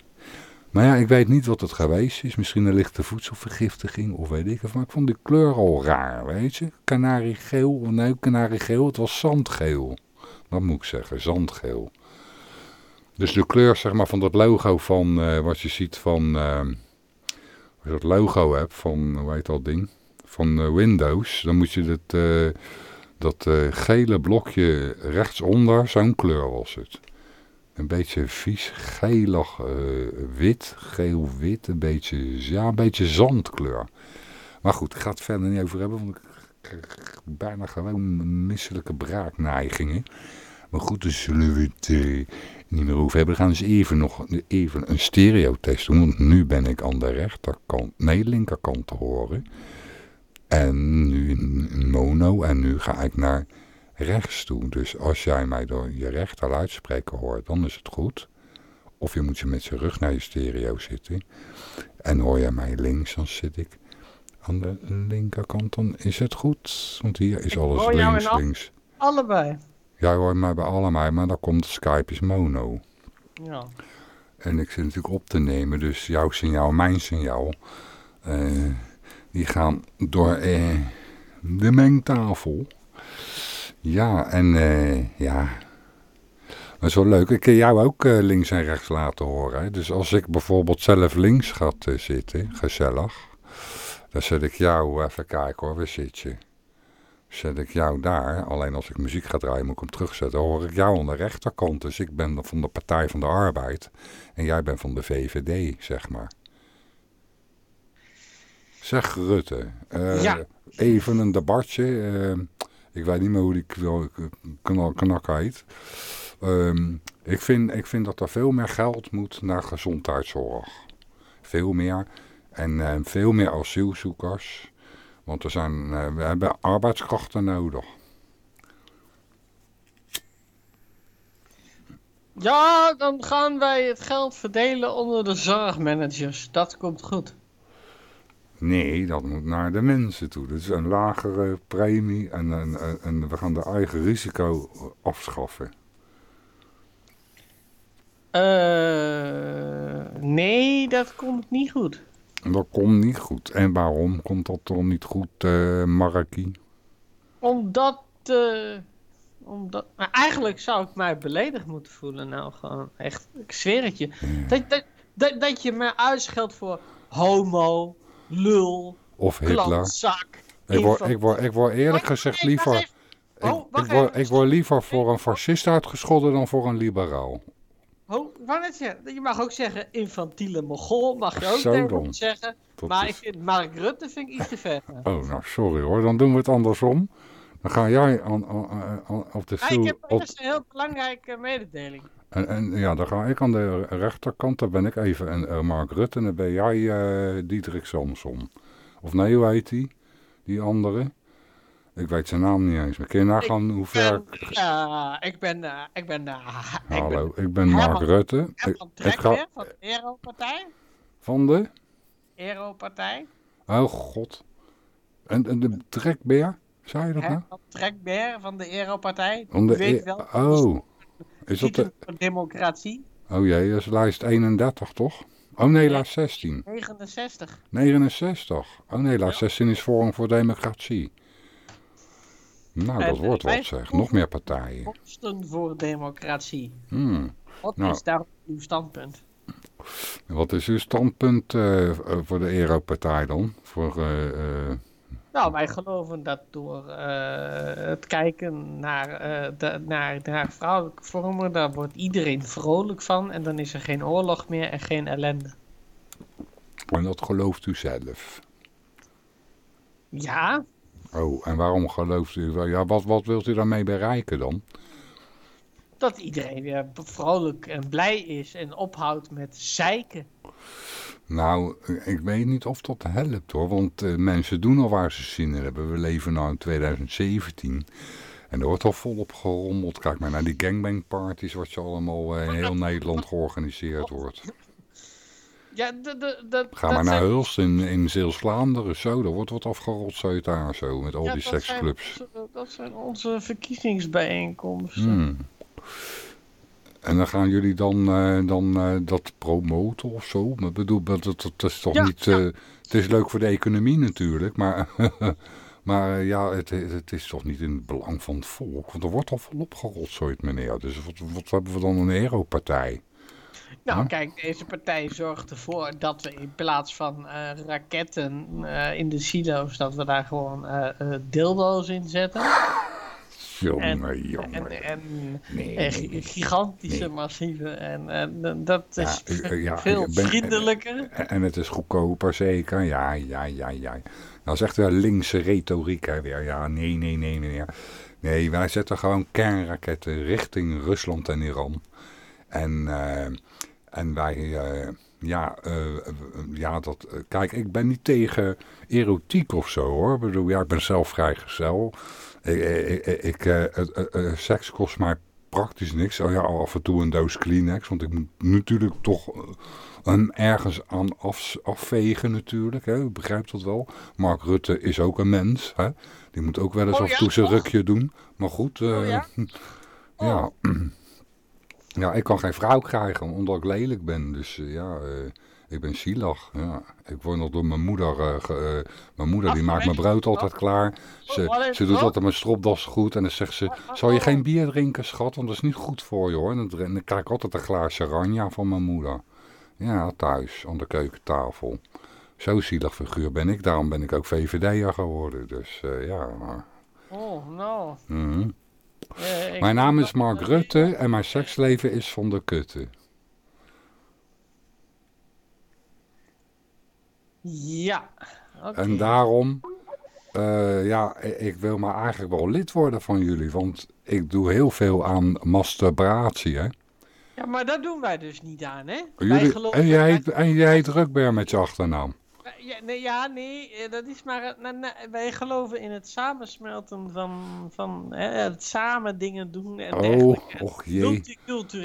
Maar ja, ik weet niet wat het geweest is. Misschien een lichte voedselvergiftiging of weet ik. Maar ik vond die kleur al raar, weet je. Kanariegeel, nee, kanariegeel, het was zandgeel. Dat moet ik zeggen, zandgeel. Dus de kleur zeg maar, van dat logo van, uh, wat je ziet van, uh, als je dat logo hebt van, hoe heet dat ding? Van Windows, dan moet je het... Dat uh, gele blokje rechtsonder, zo'n kleur was het. Een beetje vies, gelig uh, wit, geel-wit, een beetje, ja, een beetje zandkleur. Maar goed, ik ga het verder niet over hebben, want ik krijg bijna gewoon misselijke braakneigingen. Maar goed, dus zullen we het uh, niet meer over hebben. We gaan eens even nog even een stereotest doen, want nu ben ik aan de rechterkant, nee, linkerkant te horen. En nu in mono en nu ga ik naar rechts toe. Dus als jij mij door je rechter luidspreker hoort, dan is het goed. Of je moet je met je rug naar je stereo zitten. En hoor je mij links, dan zit ik aan de linkerkant. Dan is het goed. Want hier is alles hoor links, jou links. Allebei. Jij hoort mij bij allebei, maar dan komt Skype is mono. Ja. En ik zit natuurlijk op te nemen, dus jouw signaal, mijn signaal... Uh, die gaan door eh, de mengtafel. Ja, en eh, ja, dat is wel leuk. Ik kan jou ook uh, links en rechts laten horen. Hè? Dus als ik bijvoorbeeld zelf links ga uh, zitten, gezellig, dan zet ik jou, even kijken hoor, waar zit je? Zet ik jou daar, alleen als ik muziek ga draaien moet ik hem terugzetten, hoor ik jou aan de rechterkant. Dus ik ben van de Partij van de Arbeid en jij bent van de VVD, zeg maar. Zeg Rutte, uh, ja. even een debatje. Uh, ik weet niet meer hoe die knak, knak heet. Um, ik, vind, ik vind dat er veel meer geld moet naar gezondheidszorg. Veel meer. En uh, veel meer asielzoekers. Want er zijn, we hebben arbeidskrachten nodig. Ja, dan gaan wij het geld verdelen onder de zorgmanagers. Dat komt goed. Nee, dat moet naar de mensen toe. Dus een lagere premie en, en, en we gaan de eigen risico afschaffen. Uh, nee, dat komt niet goed. Dat komt niet goed. En waarom komt dat toch niet goed, eh Markie? Omdat, eh, omdat... Maar eigenlijk zou ik mij beledigd moeten voelen nou gewoon. Echt, ik zweer het je. Dat, dat, dat, dat je me uitscheldt voor homo, lul, Of Hitler. klantzak. Ik word, ik, word, ik word eerlijk gezegd liever... Ik, Oh, ik, word, ik word liever voor een fascist uitgescholden dan voor een liberaal. Oh, wou zeggen, je mag ook zeggen infantiele mogol, mag je ook Zo zeggen. Dat maar is- ik vind Mark Rutte vind ik iets te ver. [LAUGHS] Oh, nou sorry hoor, dan doen we het andersom. Dan ga jij aan, aan, aan- op de Ah, ik heb Op, eerst een heel belangrijke mededeling. En, en ja, dan ga ik aan de rechterkant, daar ben ik even en, eh, Mark Rutte en dan ben jij eh Diederik Samson. Of nee, hoe heet die? Die andere? Ik weet zijn naam niet eens. Maar kun je nagaan hoe ver... En, eh, ik ben, eh, ik ben, eh, ik ben Hallo, ik ben Mark Herman- Rutte. Ik, van ik ga van de Aero-partij. van de... Aero-partij. Oh god. En, en de trekbeer? Zei je dat nou? Herman Trekbeer van de Aero-partij. Om de e- wel. oh. Is dat de... voor democratie. Oh jee, dat is lijst 31 toch? Oh nee, lijst 16. 69. 69. Oh nee, lijst 16 is Forum voor Democratie. Nou, dat wordt wat zeg. Nog meer partijen. Posten voor democratie. Hmm. Wat Nou. is daar uw standpunt? Wat is uw standpunt eh, voor de Aero-partij dan? Voor, eh, eh, Nou, wij geloven dat door eh, het kijken naar, eh, de, naar, naar vrouwelijke vormen, daar wordt iedereen vrolijk van en dan is er geen oorlog meer en geen ellende. en dat gelooft u zelf. Ja, Oh, en waarom gelooft u? wel- Ja, wat, wat wilt u daarmee bereiken dan? dat iedereen weer vrolijk en blij is en ophoudt met zeiken. Nou, ik weet niet of dat helpt hoor, want eh, mensen doen al waar ze zin in hebben. We leven nu in 2017 en er wordt al volop gerommeld. Kijk maar naar die gangbang parties wat je allemaal eh, in heel Nederland georganiseerd wordt. Ja, de, de, de, Ga maar naar zijn- Hulst in, in Zeeuws-Vlaanderen, zo, daar wordt wat afgerotzoid daar zo, met al ja, die zijn seksclubs. Dat zijn onze verkiezingsbijeenkomsten. Hmm. En dan gaan jullie dan, eh, dan eh, dat promoten of zo? Maar bedoel, dat, dat, dat is toch Ja, niet... ja. eh, het is leuk voor de economie natuurlijk, maar, [LAUGHS] maar ja, het, het is toch niet in het belang van het volk? Want er wordt al volop gerotzooid, meneer. Dus wat, wat hebben we dan een aeropartij? Nou, kijk, deze partij zorgt ervoor dat we in plaats van raketten in de silo's, dat we daar gewoon eh, dildo's in zetten. Jongen, En, jongen. en Nee, nee, nee. gigantische, Nee. massieve. En eh, dat is Ja, ja, veel ben- vriendelijker. En en het is goedkoper zeker, ja, ja, ja, ja. Dat is echt wel linkse retoriek hè, weer. Ja, nee, nee, nee, nee. Nee, wij zetten gewoon kernraketten richting Rusland en Iran. En, eh, en wij, eh, ja, eh, ja, dat, kijk, ik ben niet tegen erotiek of zo hoor. Ik bedoel, ja, ik ben zelf vrijgezel. Ik, ik, ik, eh, seks kost mij praktisch niks. Oh ja, af en toe een doos Kleenex, want ik moet natuurlijk toch eh, hem ergens aan af, afvegen natuurlijk. Hè. U begrijpt dat wel. Mark Rutte is ook een mens. Hè. Die moet ook wel eens Oh af en toe zijn toch? rukje doen. Maar goed, eh, Oh ja? [LAUGHS] ja. [CLEARS THROAT] ja, ik kan geen vrouw krijgen omdat ik lelijk ben. Dus ja, ik ben zielig. Ja. Ik word nog door mijn moeder... eh, ge- eh, mijn moeder die maakt mijn brood altijd klaar. Ze, Oh, alleen ze doet altijd mijn stropdas goed. En dan zegt ze, zal je geen bier drinken schat? Want dat is niet goed voor je hoor. En dan, krijg ik altijd een glaasje ranja van mijn moeder. Ja, thuis, aan de keukentafel. Zo'n zielig figuur ben ik. Daarom ben ik ook VVD'er geworden. Dus eh, ja... Oh, nou. mhm. Mijn naam is Mark Rutte en mijn seksleven is van de kutte. Ja. oké. En daarom, eh, ja, ik wil maar eigenlijk wel lid worden van jullie. Want ik doe heel veel aan masturbatie, hè. Ja, maar dat doen wij dus niet aan, hè? Jullie, en, jij en jij heet Rukber met je achternaam. Ja, nee, ja, nee, eh, dat is maar. eh, na- na- wij geloven in het samensmelten van, van hè, het samen dingen doen en Oh, och jee.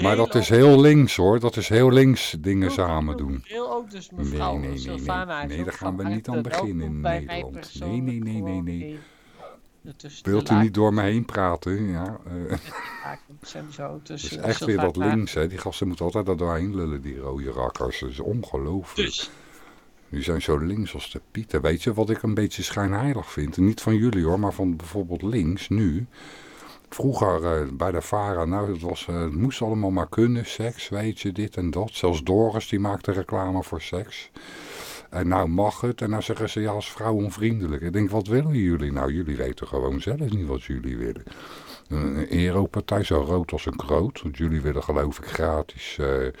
Maar dat is heel links hoor. Dat is heel links dingen samen doen. cultureel ook, dus mevrouw Nee, nee, nee, nee. Nee, daar gaan we niet aan beginnen in Nederland. Nee, nee, nee, nee, nee. Wilt u niet door me heen praten? Ja, eh, [LAUGHS] zo is echt weer wat links hè. Die gasten moeten altijd er doorheen lullen, die rode rakkers. Dat is ongelooflijk. Die zijn zo links als de pieten. Weet je wat ik een beetje schijnheilig vind? Niet van jullie hoor, maar van bijvoorbeeld links nu. Vroeger eh, bij de VARA, nou het, was, eh, moest allemaal maar kunnen, seks, weet je, dit en dat. Zelfs Doris die maakte reclame voor seks. En nou mag het en nou zeggen ze ja als vrouw onvriendelijk. Ik denk, wat willen jullie nou? Jullie weten gewoon zelf niet wat jullie willen. Een Europartij zo rood als een kroot. Want jullie willen geloof ik gratis... eh,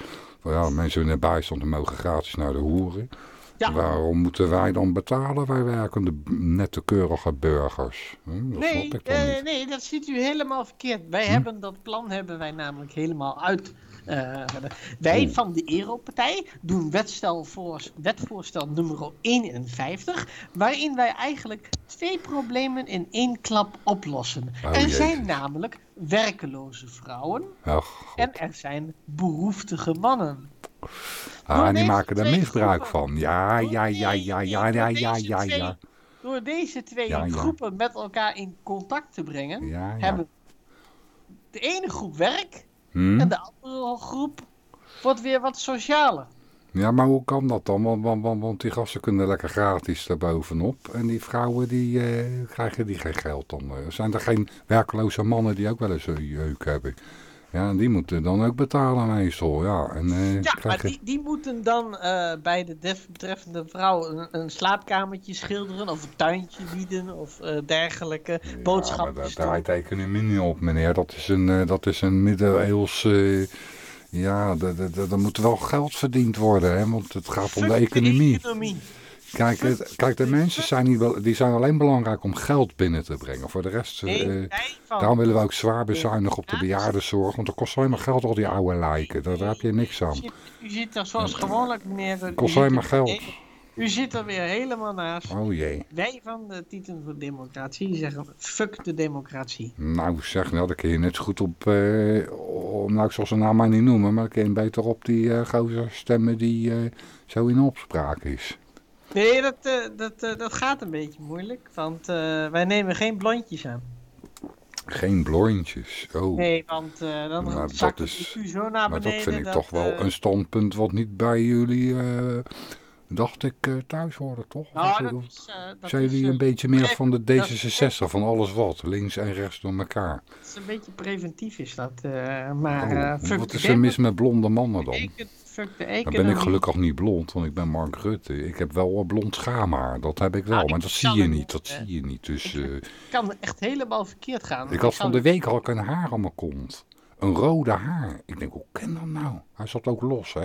ja, mensen in de bijstand mogen gratis naar de hoeren. Ja. Waarom moeten wij dan betalen? Wij werken de nette keurige burgers. Hm, dat Nee, snap ik dan eh, nee, dat ziet u helemaal verkeerd. Wij hebben dat plan hebben wij namelijk helemaal uit. eh, wij Oeh. van de Eero-partij doen wetstel voor, wetvoorstel nummer 51, waarin wij eigenlijk twee problemen in één klap oplossen. Oh, er jezus. zijn namelijk werkeloze vrouwen Ach, en er zijn behoeftige mannen. Ah, die maken er twee misbruik van. Ja, ja, ja, ja, ja, ja, ja, ja. Door deze twee groepen met elkaar in contact te brengen, hebben de ene groep werk Hm? en de andere groep wordt weer wat socialer. Ja, maar hoe kan dat dan? Want, want, want, die gasten kunnen lekker gratis erbovenop. En die vrouwen die eh, krijgen die geen geld dan. eh. Zijn er geen werkloze mannen die ook wel eens een jeuk hebben? Ja, en die moeten dan ook betalen meestal. Ja, en, eh, Ja, maar die, die moeten dan eh, bij de desbetreffende vrouw een, een slaapkamertje schilderen of een tuintje bieden of eh, dergelijke Ja, maar boodschappen. daar de economie niet op, meneer. Dat is een, dat is een middeleeuws... ja, er moet wel geld verdiend worden, hè, want het gaat om de economie. economie. Kijk, het- kijk, de mensen zijn, niet wel, die zijn alleen belangrijk om geld binnen te brengen. Voor de rest... eh, Daarom willen we ook zwaar bezuinigen op de bejaardenzorg. Want dat kost alleen maar geld, al die oude lijken. Daar, daar heb je niks aan. u zit er zoals gewoonlijk, meneer. u kost alleen maar geld. U zit er weer helemaal naast. Oh jee. Wij van de Tieten voor Democratie zeggen: fuck de democratie. Nou zeg, nou, dan kun je net zo goed op... eh, om, nou, ik zal zijn naam maar niet noemen. Maar dan kun je beter op die eh gozer stemmen die eh, zo in opspraak is. Nee, dat, eh, dat, eh, dat gaat een beetje moeilijk. Want eh, wij nemen geen blondjes aan. Geen blondjes. Oh. Nee, want dan Maar zakt dat het is- zo naar maar beneden. dat vind ik dat, toch wel een standpunt wat niet bij jullie, dacht ik, thuis horen, toch? Nou, dat is, dat zijn jullie een beetje meer van de dat- D66, van alles wat, links en rechts door elkaar? dat is een beetje preventief is dat. maar Oh, wat is er mis met blonde mannen dan? Fuck de Dan ben ik gelukkig niet blond, want ik ben Mark Rutte. Ik heb wel een blond schaamhaar, dat heb ik wel. Nou, maar ik dat zie je het niet, niet, dat zie je niet. Dus Ik- eh, kan echt helemaal verkeerd gaan. ik had van de het- week al een haar aan mijn kont. Een rode haar. Ik denk, hoe kan dat nou? Hij zat ook los, hè.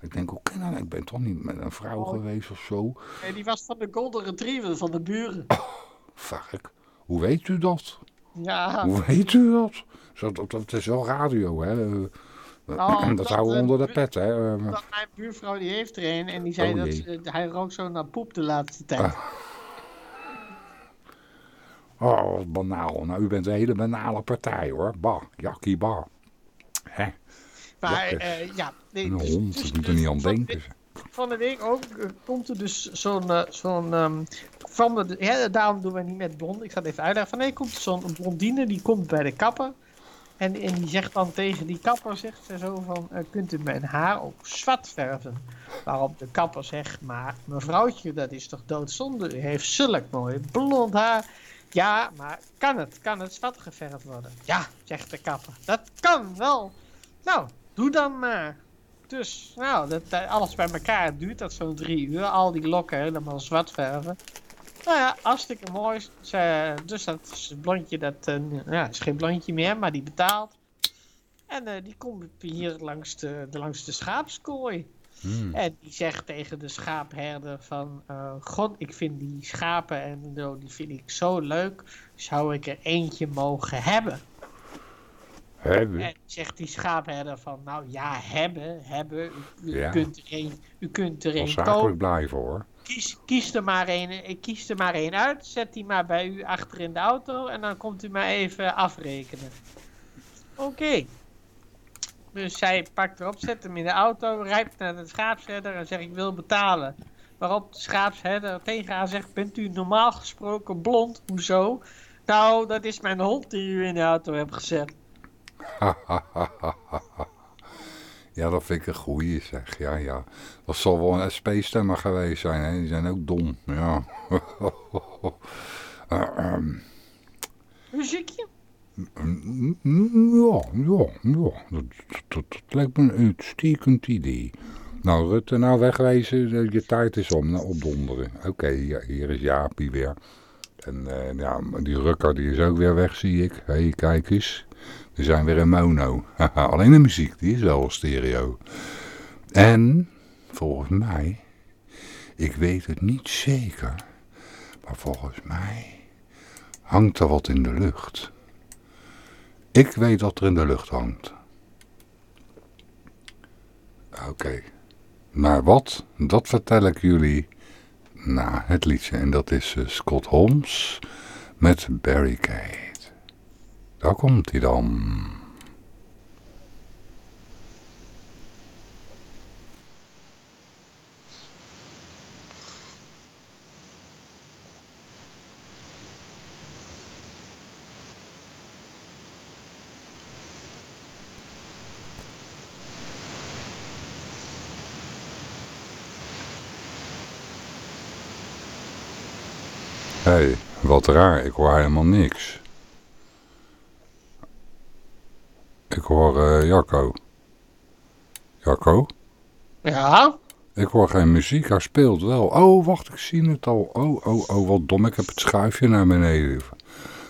Ik denk, hoe kan dat nou? Ik ben toch niet met een vrouw Oh. geweest of zo? Nee, die was van de Golden Retriever van de buren. [COUGHS] Fuck. Hoe weet u dat? Ja. Hoe weet u dat? Zo, dat, dat is wel radio, hè. Oh, [CLEARS THROAT] dat dat, houden we eh, onder de pet, hè. Eh, Dat mijn buurvrouw die heeft er een en die zei Oh, dat ze- hij rook zo naar poep de laatste tijd. Ah. Oh, wat banaal. Nou, u bent een hele banale partij, hoor. Bah, jakkie, bah. Hè, maar eh, ja, nee, een dus- hond, dus- moet er niet aan denken. Van de week ook komt er dus zo'n, zo'n, ehm, van de, ja, daarom doen we niet met blond. Ik ga het even uitleggen. Van nee, komt er zo'n blondine die komt bij de kapper. En, en die zegt dan tegen die kapper, zegt ze zo van, eh, kunt u mijn haar ook zwart verven? Waarop de kapper zegt, maar mevrouwtje, dat is toch doodzonde? U heeft zulk mooi blond haar. Ja, maar kan het? Kan het zwart geverfd worden? Ja, zegt de kapper. Dat kan wel. Nou, doe dan maar. Dus, nou, dat, eh, alles bij elkaar duurt dat zo'n drie uur. Al die lokken helemaal zwart verven. Nou ja, hartstikke mooi. Ze, dus dat is blondje, dat eh, ja, is geen blondje meer, maar die betaalt. En eh, die komt hier langs de, de, langs de schaapskooi. Hmm. En die zegt tegen de schaapherder van... eh, God, ik vind die schapen en zo, die vind ik zo leuk. Zou ik er eentje mogen hebben? Hebben. En zegt die schaapherder van... Nou ja, hebben, hebben. U, u Ja. kunt er een, u kunt er een zakelijk kopen. blijven, hoor. Kies, kies, er maar een, eh, kies er maar één uit. Zet die maar bij u achter in de auto. En dan komt u maar even afrekenen. Oké. Dus zij pakt erop, zet hem in de auto, rijdt naar de schaapsherder en zegt ik wil betalen. Waarop de schaapsherder tegen haar zegt, bent u normaal gesproken blond? Hoezo? Nou, dat is mijn hond die u in de auto hebt gezet. [LAUGHS] Ja, dat vind ik een goeie zeg. Ja, ja. Dat zal wel een SP-stemmer geweest zijn. Hè? Die zijn ook dom. Ja. [LAUGHS] Eh, ehm, Muziekje? ja, ja, ja. Dat, dat, dat lijkt me een uitstekend idee. Nou, Rutte, nou wegwezen. eh, Je tijd is om. Nou, opdonderen. Oké, hier is Jaapie weer. En eh, ja, die Rukker die is ook weer weg, zie ik. Hé, hey, kijk eens. We zijn weer in mono. Alleen de muziek, die is wel stereo. En, volgens mij, ik weet het niet zeker, maar volgens mij hangt er wat in de lucht. Ik weet dat er in de lucht hangt. Oké. Maar wat? Dat vertel ik jullie na het liedje. En dat is eh, Scott Holmes met Barricade. Daar komt hij dan. Hey, wat raar, ik hoor helemaal niks. Ik hoor eh, Jacco. Jacco? Ja? Ik hoor geen muziek, hij speelt wel. Oh, wacht, ik zie het al. Oh, oh, oh, wat dom. Ik heb het schuifje naar beneden.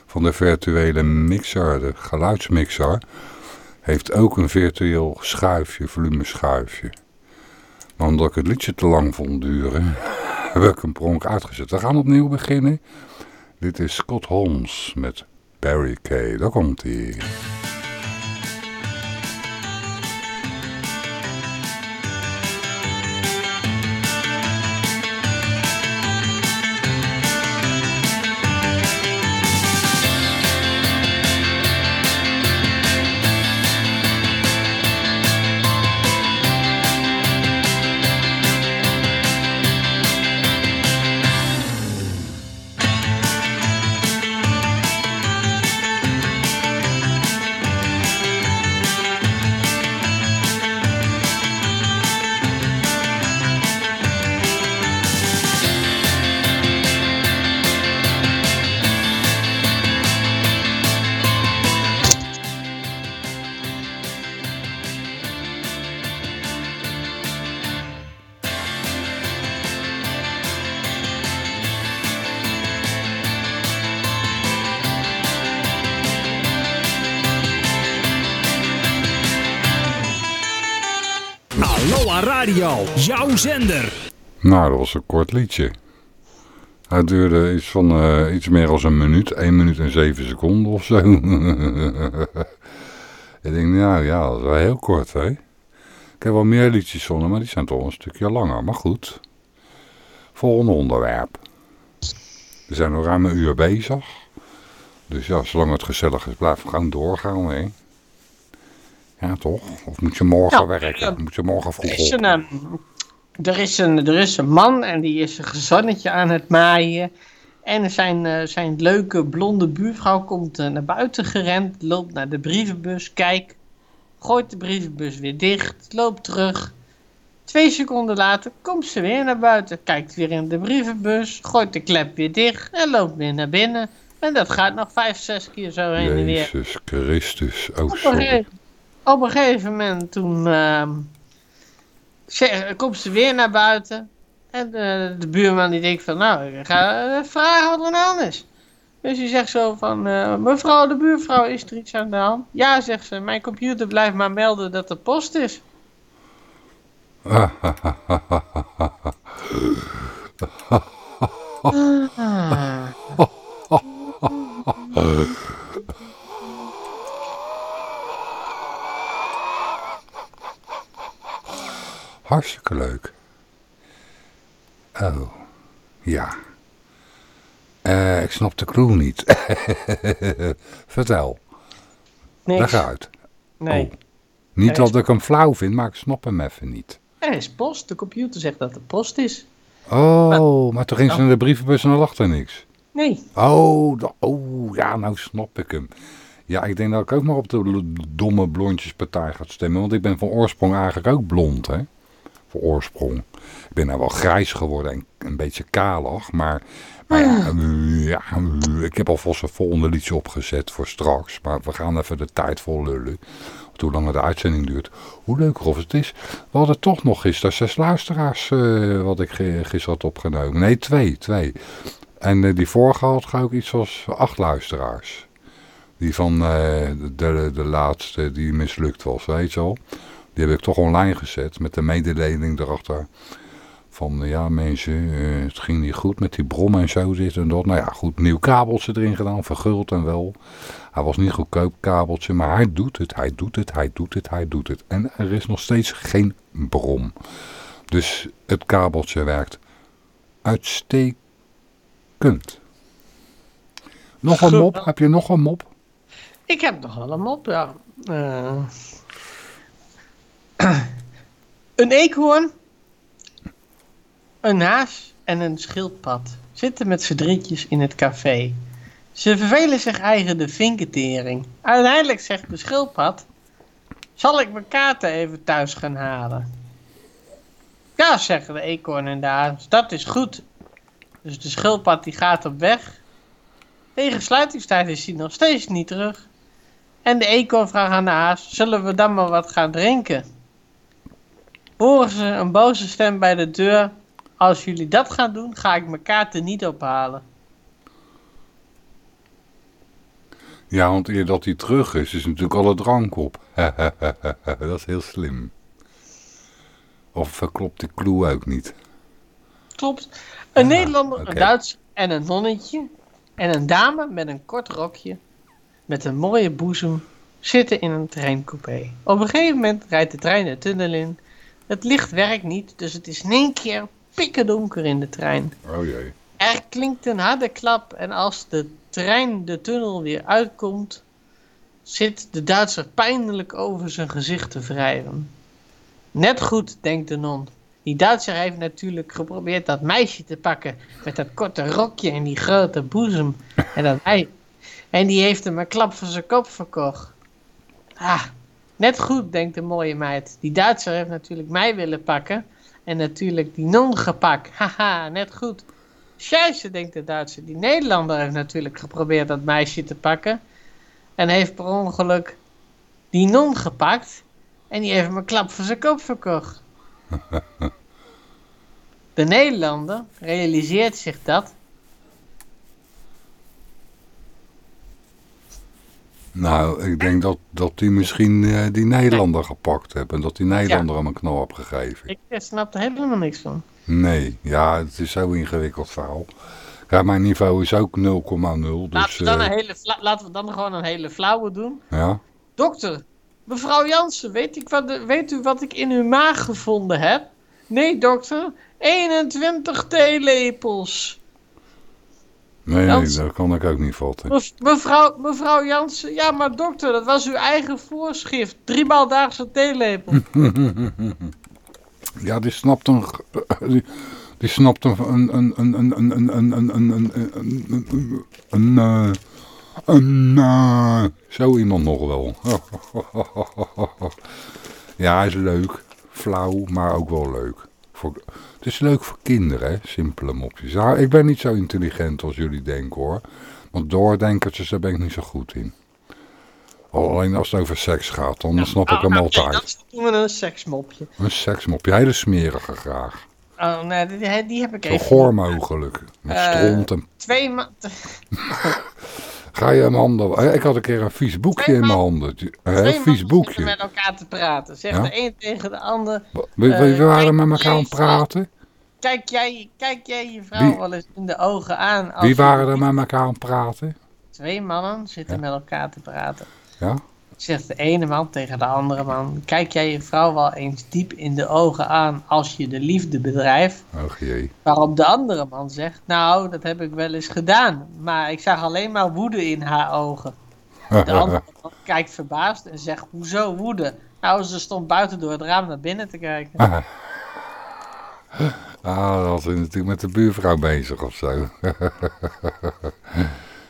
Van de virtuele mixer, de geluidsmixer. Heeft ook een virtueel schuifje, volumeschuifje. Maar omdat ik het liedje te lang vond duren, [LAUGHS] heb ik een pronk uitgezet. We gaan opnieuw beginnen. Dit is Scott Holmes met Barricade. Daar komt hij. Zender. Nou, dat was een kort liedje. Het duurde iets van eh, iets meer dan een minuut. 1 minuut en 7 seconden of zo. [LAUGHS] ik denk, nou ja, dat is wel heel kort, hè. Ik heb wel meer liedjes zonder, maar die zijn toch een stukje langer. Maar goed. Volgende onderwerp. We zijn nog ruim een uur bezig. Dus ja, zolang het gezellig is, blijf gewoon doorgaan, hè. Ja, toch? Of moet je morgen Ja, werken? ja. Moet je morgen vroeg is, op? Er, is een, er is een man en die is een gezannetje aan het maaien. En zijn, eh, zijn leuke blonde buurvrouw komt eh, naar buiten gerend, loopt naar de brievenbus, kijkt, gooit de brievenbus weer dicht, loopt terug. Twee seconden later komt ze weer naar buiten, kijkt weer in de brievenbus, gooit de klep weer dicht en loopt weer naar binnen. En dat gaat nog vijf, zes keer zo heen en weer. Jezus Christus. Oh, Op een, gegeven, op een gegeven moment toen ehm, komt ze weer naar buiten. En de, de buurman die denkt van nou, ik ga eh, vragen wat er aan de hand is. Dus die zegt zo van, eh, mevrouw de buurvrouw, is er iets aan de hand? Ja, zegt ze, mijn computer blijft maar melden dat er post is. [LAUGHS] Ah. Hartstikke leuk. Oh, ja. Eh, ik snap de clue niet. [LAUGHS] Vertel, Niks. leg uit. Nee. Oh. Niet is- dat ik hem flauw vind, maar ik snap hem even niet. Er is post. De computer zegt dat er post is. Oh, maar toen ging ze naar de brievenbus en er lag er niks. Nee. Oh, oh, ja, nou snap ik hem. Ja, ik denk dat ik ook maar op de domme blondjespartij ga stemmen. Want ik ben van oorsprong eigenlijk ook blond, hè. Van oorsprong. Ik ben nou wel grijs geworden en een beetje kalig. Maar, maar ja, ja, eh, ik heb alvast een volgende liedje opgezet voor straks. Maar we gaan even de tijd vol lullen. Hoe langer de uitzending duurt, hoe leuker of het is. We hadden toch nog gisteren zes luisteraars eh, wat ik gisteren had opgenomen. Nee, twee, twee. En eh, die vorige had ook iets als acht luisteraars. Die van eh, de, de, de laatste die mislukt was, weet je wel. Die heb ik toch online gezet met de mededeling erachter. Van eh, ja mensen, eh, het ging niet goed met die brom en zo dit en dat. Nou ja goed, nieuw kabeltje erin gedaan, verguld en wel. Hij was niet goedkoop kabeltje, maar hij doet het, hij doet het, hij doet het, hij doet het. En er is nog steeds geen brom. Dus het kabeltje werkt uitstekend. Nog een mop? Heb je nog een mop? Ik heb nog wel een mop, ja. Eh. Een eekhoorn, een haas en een schildpad zitten met z'n drietjes in het café. Ze vervelen zich eigen de vinketering. Uiteindelijk zegt de schildpad... Zal ik mijn kaarten even thuis gaan halen? Ja, zeggen de eekhoorn en de haas. Dat is goed. Dus de schildpad die gaat op weg. Tegen sluitingstijd is hij nog steeds niet terug. En de eekhoorn vraagt aan de haas, zullen we dan maar wat gaan drinken? Horen ze een boze stem bij de deur. Als jullie dat gaan doen, ga ik mijn kaarten niet ophalen. Ja, want eer dat hij terug is, is natuurlijk alle drank op. [LAUGHS] dat is heel slim. Of verklopt die clue ook niet. Klopt. Een Ja, Nederlander, een Duits en een nonnetje. En een dame met een kort rokje. Met een mooie boezem. Zitten in een treincoupé. Op een gegeven moment rijdt de trein de tunnel in. Het licht werkt niet, dus het is in één keer pikken donker in de trein. Oh jee. Er klinkt een harde klap en als de trein de tunnel weer uitkomt, zit de Duitser pijnlijk over zijn gezicht te wrijven. Net goed, denkt de non. Die Duitser heeft natuurlijk geprobeerd dat meisje te pakken met dat korte rokje en die grote boezem. En, dat hij, en die heeft hem een klap van zijn kop verkocht. Ah, net goed, denkt de mooie meid. Die Duitser heeft natuurlijk mij willen pakken en natuurlijk die non gepakt. [LAUGHS] Haha, net goed. Scheisse, denkt de Duitser. Die Nederlander heeft natuurlijk geprobeerd dat meisje te pakken. En heeft per ongeluk die non gepakt. En die heeft een klap voor zijn kop verkocht. [LAUGHS] De Nederlander realiseert zich dat. Nou, ik denk dat, dat die misschien eh, die Nederlander gepakt hebben. En dat die Nederlander hem een knal heeft gegeven. Ik eh, snap er helemaal niks van. Nee, ja, het is zo ingewikkeld verhaal. Ja, mijn niveau is ook 0,0. laten, Dus, we dan eh, een hele fla- laten we dan gewoon een hele flauwe doen. ja. Dokter, mevrouw Jansen, weet, ik wat weet u wat ik in uw maag gevonden heb? Nee, dokter, 21 theelepels. Nee, dat kan ik ook niet vatten. Mev- mevrouw, mevrouw Jansen, ja, maar dokter, dat was uw eigen voorschrift. Driemaal daagse theelepel. Ja, die snapt een... Die, die snapt een... Een... Een... Een... Een... Een... Een... Een... Een... Een... Een... Een... Een... eh, een eh, zo iemand nog wel. Ja, hij is leuk. Flauw, maar ook wel leuk. Voor, het is leuk voor kinderen, hè? simpele mopjes. Nou, ik ben niet zo intelligent als jullie denken hoor. Want doordenkertjes, daar ben ik niet zo goed in. Alleen als het over seks gaat, dan snap ik hem Ah, altijd. Doen we een seksmopje. Een seksmopje, hele smerige graag. Oh, nee, die, die heb ik Zo even. goor mogelijk. Met Eh, stront en... Twee [LAUGHS] Ga je mijn handen... Eh, Ik had een keer een vies boekje in mijn handen. Twee vies boekje. met elkaar te praten. Zegt Ja? de een tegen de ander. Wie, wie Eh, waren kijk, met elkaar aan het praten? Kijk jij, kijk jij je vrouw Wie- wel eens in de ogen aan? als Wie waren er met elkaar aan het praten? Twee mannen zitten Ja. met elkaar te praten. Ja? Zegt de ene man tegen de andere man: Kijk jij je vrouw wel eens diep in de ogen aan als je de liefde bedrijft? Och jee. Waarop de andere man zegt: Nou, dat heb ik wel eens gedaan, maar ik zag alleen maar woede in haar ogen. De [LAUGHS] andere man kijkt verbaasd en zegt: Hoezo woede? Nou, ze stond buiten door het raam naar binnen te kijken. [LAUGHS] Ah, dat was natuurlijk met de buurvrouw bezig of zo. [LAUGHS]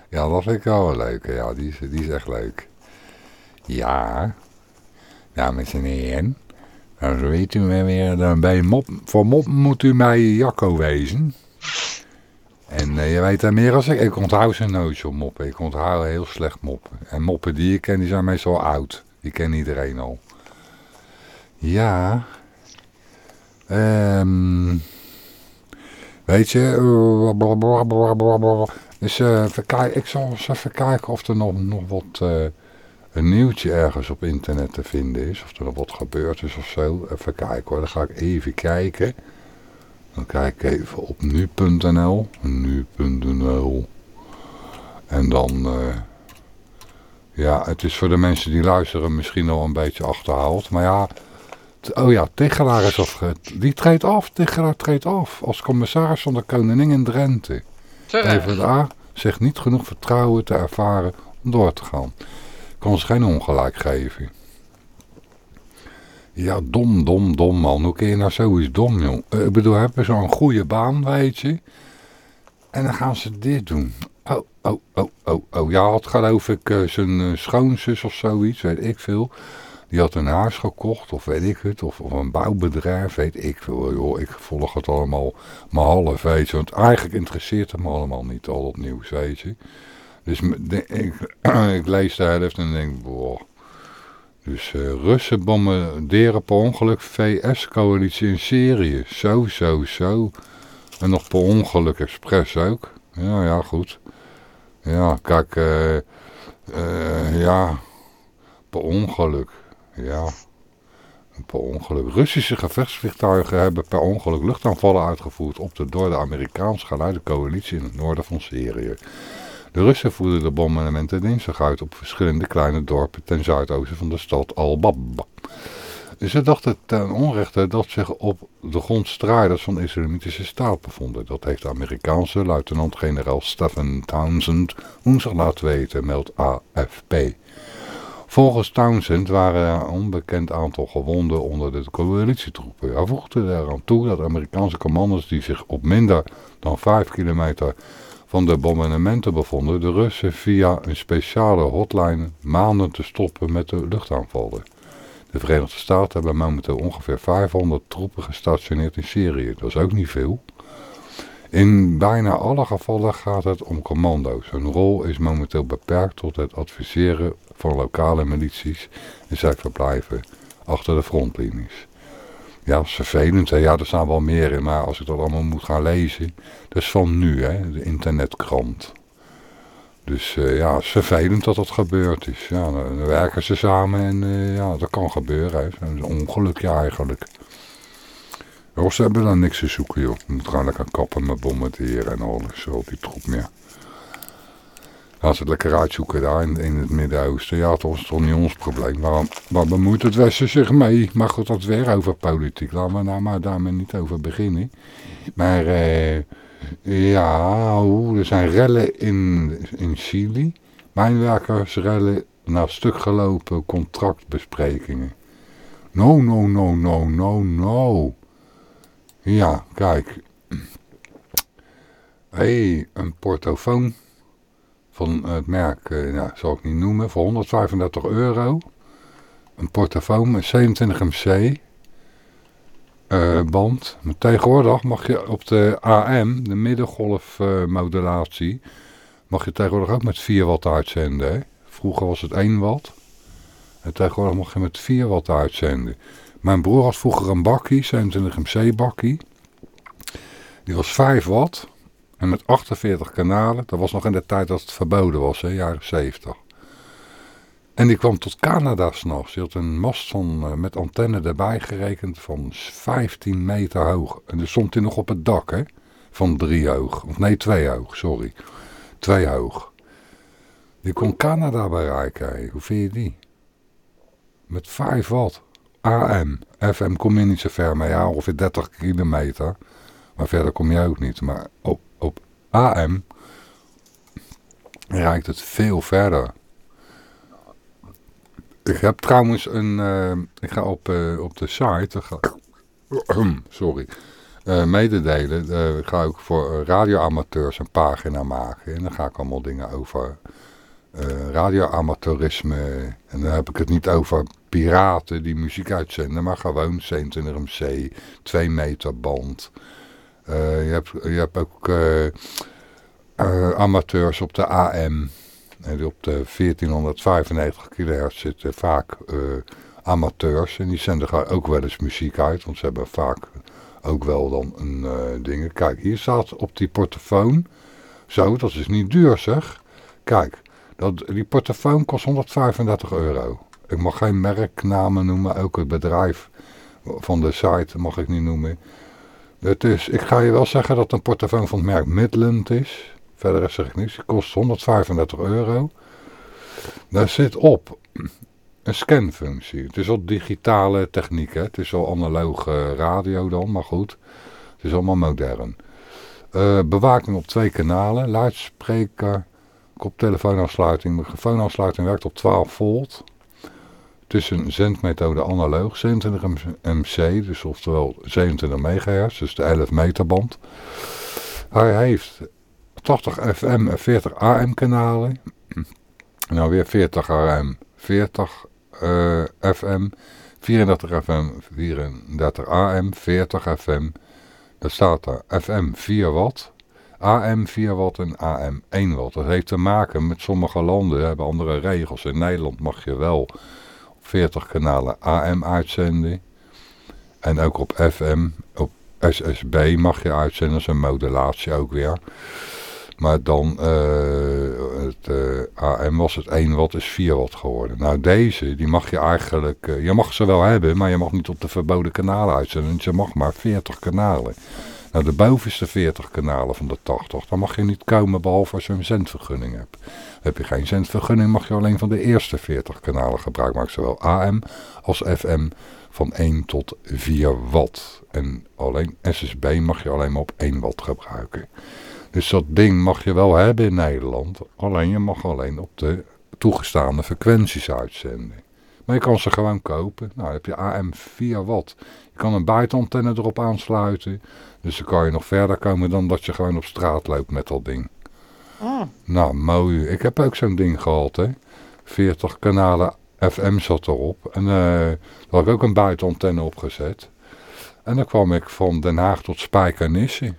ja, dat vind ik wel wel leuk. Ja, die is, die is echt leuk. Ja, dames en heren. Dan weet u wel weer, dan bij mop, voor mop moet u bij Jacco wezen. En eh, je weet er meer als ik. Ik onthoud zijn nooit op moppen. Ik onthoud heel slecht moppen. En moppen die ik ken, die zijn meestal oud. Die kent iedereen al. Ja. Ehm... weet je. eh. Dus eh, ik zal eens even kijken of er nog, nog wat... eh, een nieuwtje ergens op internet te vinden is. Of er nog wat gebeurd is of zo. Even kijken hoor. Dan ga ik even kijken. Dan kijk ik even op nu.nl. Nu.nl. En dan... eh, ja, het is voor de mensen die luisteren misschien al een beetje achterhaald. Maar ja... Oh ja, Tegelaar is afge... Die treedt af. Tegelaar treedt af. Als commissaris van de Koningin in Drenthe. Terecht. PvdA zegt niet genoeg vertrouwen te ervaren om door te gaan. Kan ons geen ongelijk geven. Ja, dom, dom, dom man. Hoe kun je nou zoiets dom, jong? Eh, ik bedoel, hebben zo'n goede baan, weet je. En dan gaan ze dit doen. Oh, oh, oh, oh, oh. Ja, had geloof ik eh, zijn eh, schoonzus of zoiets, weet ik veel. Die had een huis gekocht, of weet ik het, of, of een bouwbedrijf, weet ik veel. Joh, ik volg het allemaal maar half, weet je. Want eigenlijk interesseert het me allemaal niet, al dat nieuws, weet je. Dus ik, [CLEARS THROAT] ik lees de helft en denk, boah. Dus eh, Russen bombarderen per ongeluk VS-coalitie in Syrië. Zo, zo, zo. En nog per ongeluk expres ook. Ja, ja, goed. Ja, kijk, eh, eh, ja, per ongeluk. Ja, per ongeluk. Russische gevechtsvliegtuigen hebben per ongeluk luchtaanvallen uitgevoerd op de door de Amerikaans geleide coalitie in het noorden van Syrië. De Russen voerden de bombardementen dinsdag uit op verschillende kleine dorpen ten zuidoosten van de stad Al-Bab. Ze dachten ten onrechte dat zich op de grond strijders van de islamitische staat bevonden. Dat heeft de Amerikaanse luitenant-generaal Stephen Townsend woensdag laten weten, meldt AFP. Volgens Townsend waren er een onbekend aantal gewonden onder de coalitietroepen. Hij voegde eraan toe dat Amerikaanse commando's die zich op minder dan 5 kilometer van de bombardementen bevonden, de Russen via een speciale hotline maanden te stoppen met de luchtaanvallen. De Verenigde Staten hebben momenteel ongeveer 500 troepen gestationeerd in Syrië. Dat is ook niet veel. In bijna alle gevallen gaat het om commando's. Hun rol is momenteel beperkt tot het adviseren van lokale milities en zij verblijven achter de frontlinies. Ja, vervelend. Hè? Ja, er staan wel meer in, maar als ik dat allemaal moet gaan lezen. Dat is van nu, hè, de internetkrant. Dus eh, ja, vervelend dat dat gebeurd is. Ja, dan, werken ze samen en eh, ja, dat kan gebeuren. Hè. Een ongelukje eigenlijk. Ze hebben dan niks te zoeken, joh. Je moet gewoon lekker kappen met bombarderen en alles. Zo, die troep meer. Gaan ze het lekker uitzoeken daar in, in het Midden-Oosten. Ja, dat is toch niet ons probleem. Waarom, waar bemoeit het Westen zich mee? Maar goed, dat weer over politiek. Laten we nou maar daar maar niet over beginnen. Maar eh, ja, er zijn rellen in, in Chili. Mijnwerkers rellen na stuk gelopen contractbesprekingen. No, no, no, no, no, no. Ja, kijk. Hé, hey, een portofoon van het merk, eh, nou, zal ik niet noemen, voor 135 euro. Een portofoon met 27 MC eh, band. Maar tegenwoordig mag je op de AM, de middengolfmodulatie, mag je tegenwoordig ook met 4 watt uitzenden. Hè? Vroeger was het 1 watt. En tegenwoordig mag je met 4 watt uitzenden. Mijn broer had vroeger een bakkie, 27 MC bakkie. Die was 5 watt. En met 48 kanalen. Dat was nog in de tijd dat het verboden was, hè, jaren 70. En die kwam tot Canada s'nachts. Die had een mast van, uh, met antenne erbij gerekend van 15 meter hoog. En dus stond hij nog op het dak, hè. Van drie hoog. Of nee, twee hoog, sorry. Twee hoog. Die kon Canada bereiken, hè. Hoe vind je die? Met 5 watt. AM. FM kom je niet zo ver mee, ja, ongeveer 30 kilometer. Maar verder kom je ook niet. Maar op AM reikt het veel verder. Ik heb trouwens een... Uh, ik ga op, uh, op de site... Ga, [CLEARS THROAT] sorry. Uh, mededelen. ik ga ook voor radioamateurs een pagina maken. En dan ga ik allemaal dingen over eh, radioamateurisme. En dan heb ik het niet over piraten die muziek uitzenden, maar gewoon 27MC, 2 meter band. Eh, je, hebt, je hebt ook eh, eh, amateurs op de AM. En op de 1495 kHz zitten vaak amateurs. En die zenden ook wel eens muziek uit. Want ze hebben vaak ook wel dan een eh ding. Kijk, hier staat op die portofoon. Zo, dat is niet duur zeg. Kijk, dat, die portofoon kost 135 euro. Ik mag geen merknamen noemen. Ook het bedrijf van de site mag ik niet noemen. Het is, ik ga je wel zeggen dat een portofoon van het merk Midland is. Verder zeg ik niks. Het kost 135 euro. Daar zit op een scanfunctie. Het is al digitale techniek. Hè? Het is al analoge radio dan, maar goed. Het is allemaal modern. Eh, bewaking op twee kanalen. Luidspreker, koptelefoonaansluiting. Microfoonaansluiting werkt op 12 volt. Een zendmethode analoog. 27 MC, dus oftewel 27 megahertz. Dus de 11 meter band. Hij heeft 80 FM en 40 AM kanalen. Nou weer 40 RM, 40 eh, FM, 34 FM, 34 AM, 40 FM. Daar staat er FM 4 watt, AM 4 watt en AM 1 watt. Dat heeft te maken met sommige landen, hebben andere regels. In Nederland mag je wel 40 kanalen AM uitzenden. En ook op FM, op SSB mag je uitzenden, dat is een modulatie ook weer. Maar dan, eh, het eh, AM was het 1 watt, is 4 watt geworden. Nou deze, die mag je eigenlijk, eh, je mag ze wel hebben, maar je mag niet op de verboden kanalen uitzenden. Dus je mag maar 40 kanalen. Nou de bovenste 40 kanalen van de 80, dan mag je niet komen behalve als je een zendvergunning hebt. Heb je geen zendvergunning, mag je alleen van de eerste 40 kanalen gebruik maken. Zowel AM als FM van 1 tot 4 watt. En alleen SSB mag je alleen maar op 1 watt gebruiken. Dus dat ding mag je wel hebben in Nederland. Alleen je mag alleen op de toegestaande frequenties uitzenden. Maar je kan ze gewoon kopen. Nou dan heb je AM 4 watt. Je kan een buitenantenne erop aansluiten. Dus dan kan je nog verder komen dan dat je gewoon op straat loopt met dat ding. Oh. Nou, mooi. Ik heb ook zo'n ding gehad, hè. 40 kanalen FM zat erop. En eh daar had ik ook een buitenantenne opgezet. En dan kwam ik van Den Haag tot Spijkenisse.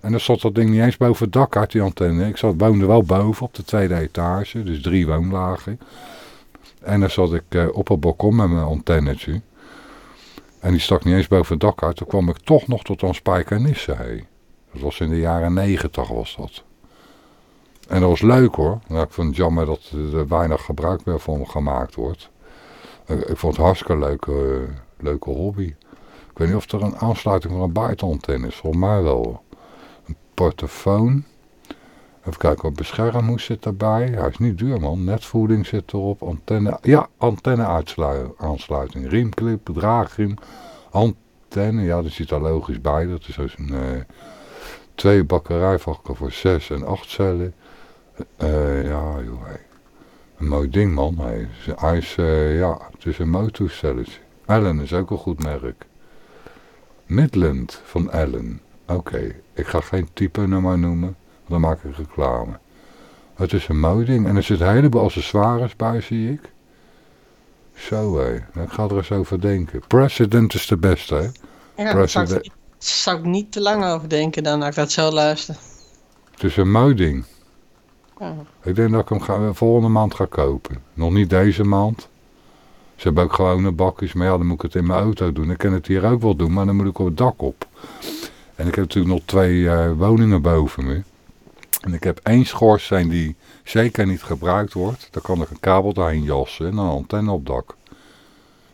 En dan zat dat ding niet eens boven het dak uit die antenne. Ik zat, woonde wel boven op de tweede etage, dus drie woonlagen. En dan zat ik eh, op het balkon met mijn antennetje. En die stak niet eens boven het dak uit. Toen kwam ik toch nog tot aan Spijkenisse heen. Dat was in de jaren negentig was dat. En dat was leuk hoor. Nou, ik vond het jammer dat er weinig gebruik meer van gemaakt wordt. Ik, vond het hartstikke leuke, leuke hobby. Ik weet niet of er een aansluiting voor een buitenantenne is. Volgens mij wel. Een portofoon. Even kijken, wat beschermhoes zit erbij. Hij is niet duur man. Netvoeding zit erop. Antenne. Ja, antenne aansluiting. Riemclip, draagriem. Antenne. Ja, dat zit daar logisch bij. Dat is dus een... eh, twee bakkerijvakken voor 6 en 8 cellen. Eh, ja, joh. Een mooi ding, man. Hij is, eh, ja, het is een mooi toestelletje. Allen is ook een goed merk. Midland van Allen. Oké, ik ga geen type nummer noemen, dan maak ik reclame. Het is een mooi ding en er zit een heleboel accessoires bij, zie ik. Zo hé, ik ga er eens over denken. President is de beste, hè? Ja, daar zou, President- ik, zou ik niet te lang over denken dan als ik dat zo luister. Het is een mooi ding. Ja. Ik denk dat ik hem ga, volgende maand ga kopen. Nog niet deze maand. Ze hebben ook gewone bakjes, maar ja, dan moet ik het in mijn auto doen. Ik kan het hier ook wel doen, maar dan moet ik op het dak op. En ik heb natuurlijk nog twee eh, woningen boven me. En ik heb één schoorsteen die zeker niet gebruikt wordt. Daar kan ik een kabel doorheen jassen en een antenne op dak.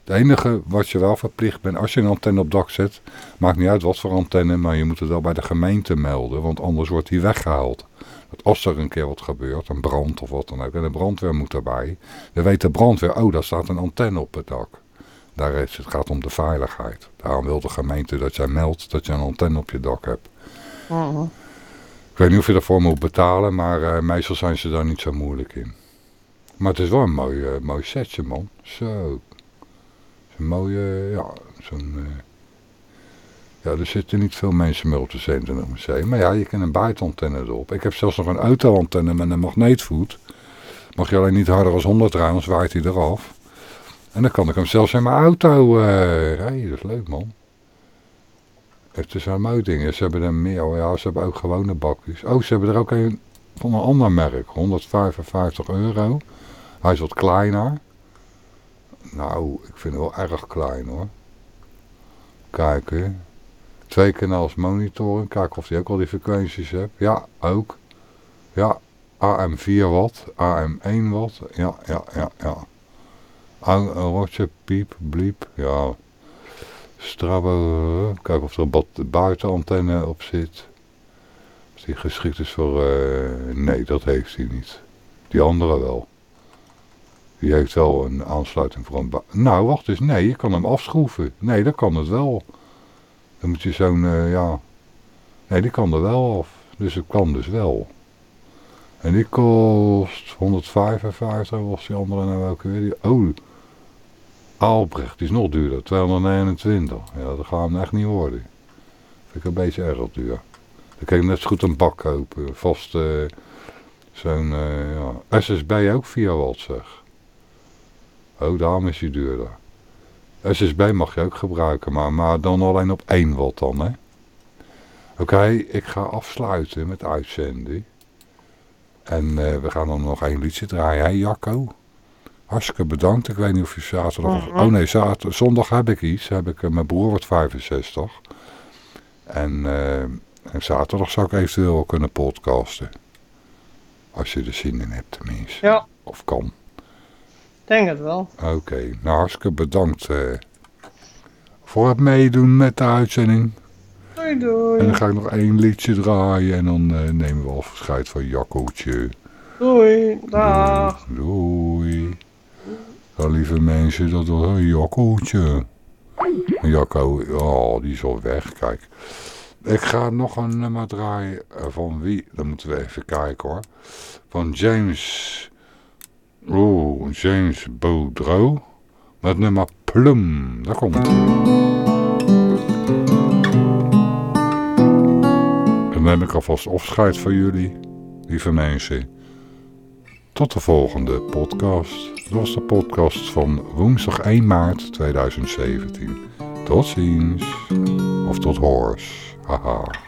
Het enige wat je wel verplicht bent, als je een antenne op dak zet, maakt niet uit wat voor antenne, maar je moet het wel bij de gemeente melden, want anders wordt die weggehaald. Dat als er een keer wat gebeurt, een brand of wat dan ook, en de brandweer moet erbij, dan weet de brandweer, oh daar staat een antenne op het dak. Daar is, het gaat om de veiligheid. Daarom wil de gemeente dat jij meldt dat je een antenne op je dak hebt. Mhm. Ik weet niet of je daarvoor moet betalen, maar eh, meestal zijn ze daar niet zo moeilijk in. Maar het is wel een mooi, eh, setje, man. Zo. Een mooie, ja, zo'n... eh, ja, er zitten niet veel mensen meer op de 27 museum. Maar ja, je kan een buitenantenne erop. Ik heb zelfs nog een autoantenne met een magneetvoet. Mag je alleen niet harder als 100 rijden, anders waait hij eraf. En dan kan ik hem zelfs in mijn auto rijden. Dat is leuk, man. Het is mooi ding. Ze hebben er meer. oh Ja, ze hebben ook gewone bakjes. Oh, ze hebben er ook een van een ander merk. 155 euro. Hij is wat kleiner. Nou, ik vind het wel erg klein hoor. Kijk hè. Twee kanaals monitoring. Kijken of hij ook al die frequenties heeft. Ja, ook. Ja, AM 4 watt. AM 1 watt. Ja, ja, ja, ja. Aan- rotje, piep, bliep. Ja. Strabo. eh, Kijken of er een buitenantenne op zit. Of die geschikt is voor... eh, nee, dat heeft hij niet. Die andere wel. Die heeft wel een aansluiting voor een... Nou, wacht eens. Nee, je kan hem afschroeven. Nee, dat kan het wel. Dan moet je zo'n... eh, ja... Nee, die kan er wel af. Dus het kan dus wel. En die kost 155, was die andere nou ook weer? Oh, Albrecht, is nog duurder, 229. Ja, dat gaat hem echt niet worden. Vind ik een beetje erg duur. Dan kan je net zo goed een bak kopen. Vast eh, zo'n eh, ja. SSB ook 4 watt zeg. Oh, daarom is die duurder. SSB mag je ook gebruiken, maar, maar dan alleen op 1 watt dan, hè. Oké, ik ga afsluiten met uitzending. En eh, we gaan dan nog één liedje draaien, hè Jacco? Hartstikke bedankt. Ik weet niet of je zaterdag... Oh nee, zaterdag, zondag heb ik iets. Heb ik, eh, mijn broer wordt 65. En, eh, en zaterdag zou ik eventueel wel kunnen podcasten. Als je er zin in hebt tenminste. Ja. Of kan. Denk het wel. Oké, nou hartstikke bedankt eh, voor het meedoen met de uitzending. Doei doei. En dan ga ik nog één liedje draaien en dan nemen we afscheid van Jaccootje. Doei. Dag. Doei. Lieve mensen, dat was een Jaccootje. Jacco, oh, die is al weg, kijk. Ik ga nog een nummer draaien van wie, dan moeten we even kijken hoor. Van James, oeh, James Boudreau. Met nummer Plum, daar komt dan neem ik alvast afscheid van jullie, lieve mensen. Tot de volgende podcast. Dat was de podcast van woensdag 1 maart 2017. Tot ziens. Of tot hoors. Haha.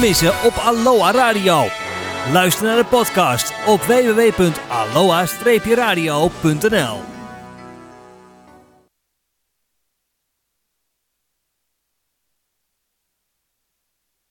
Missen op Aloha Radio. Luister naar de podcast op www.aloha-radio.nl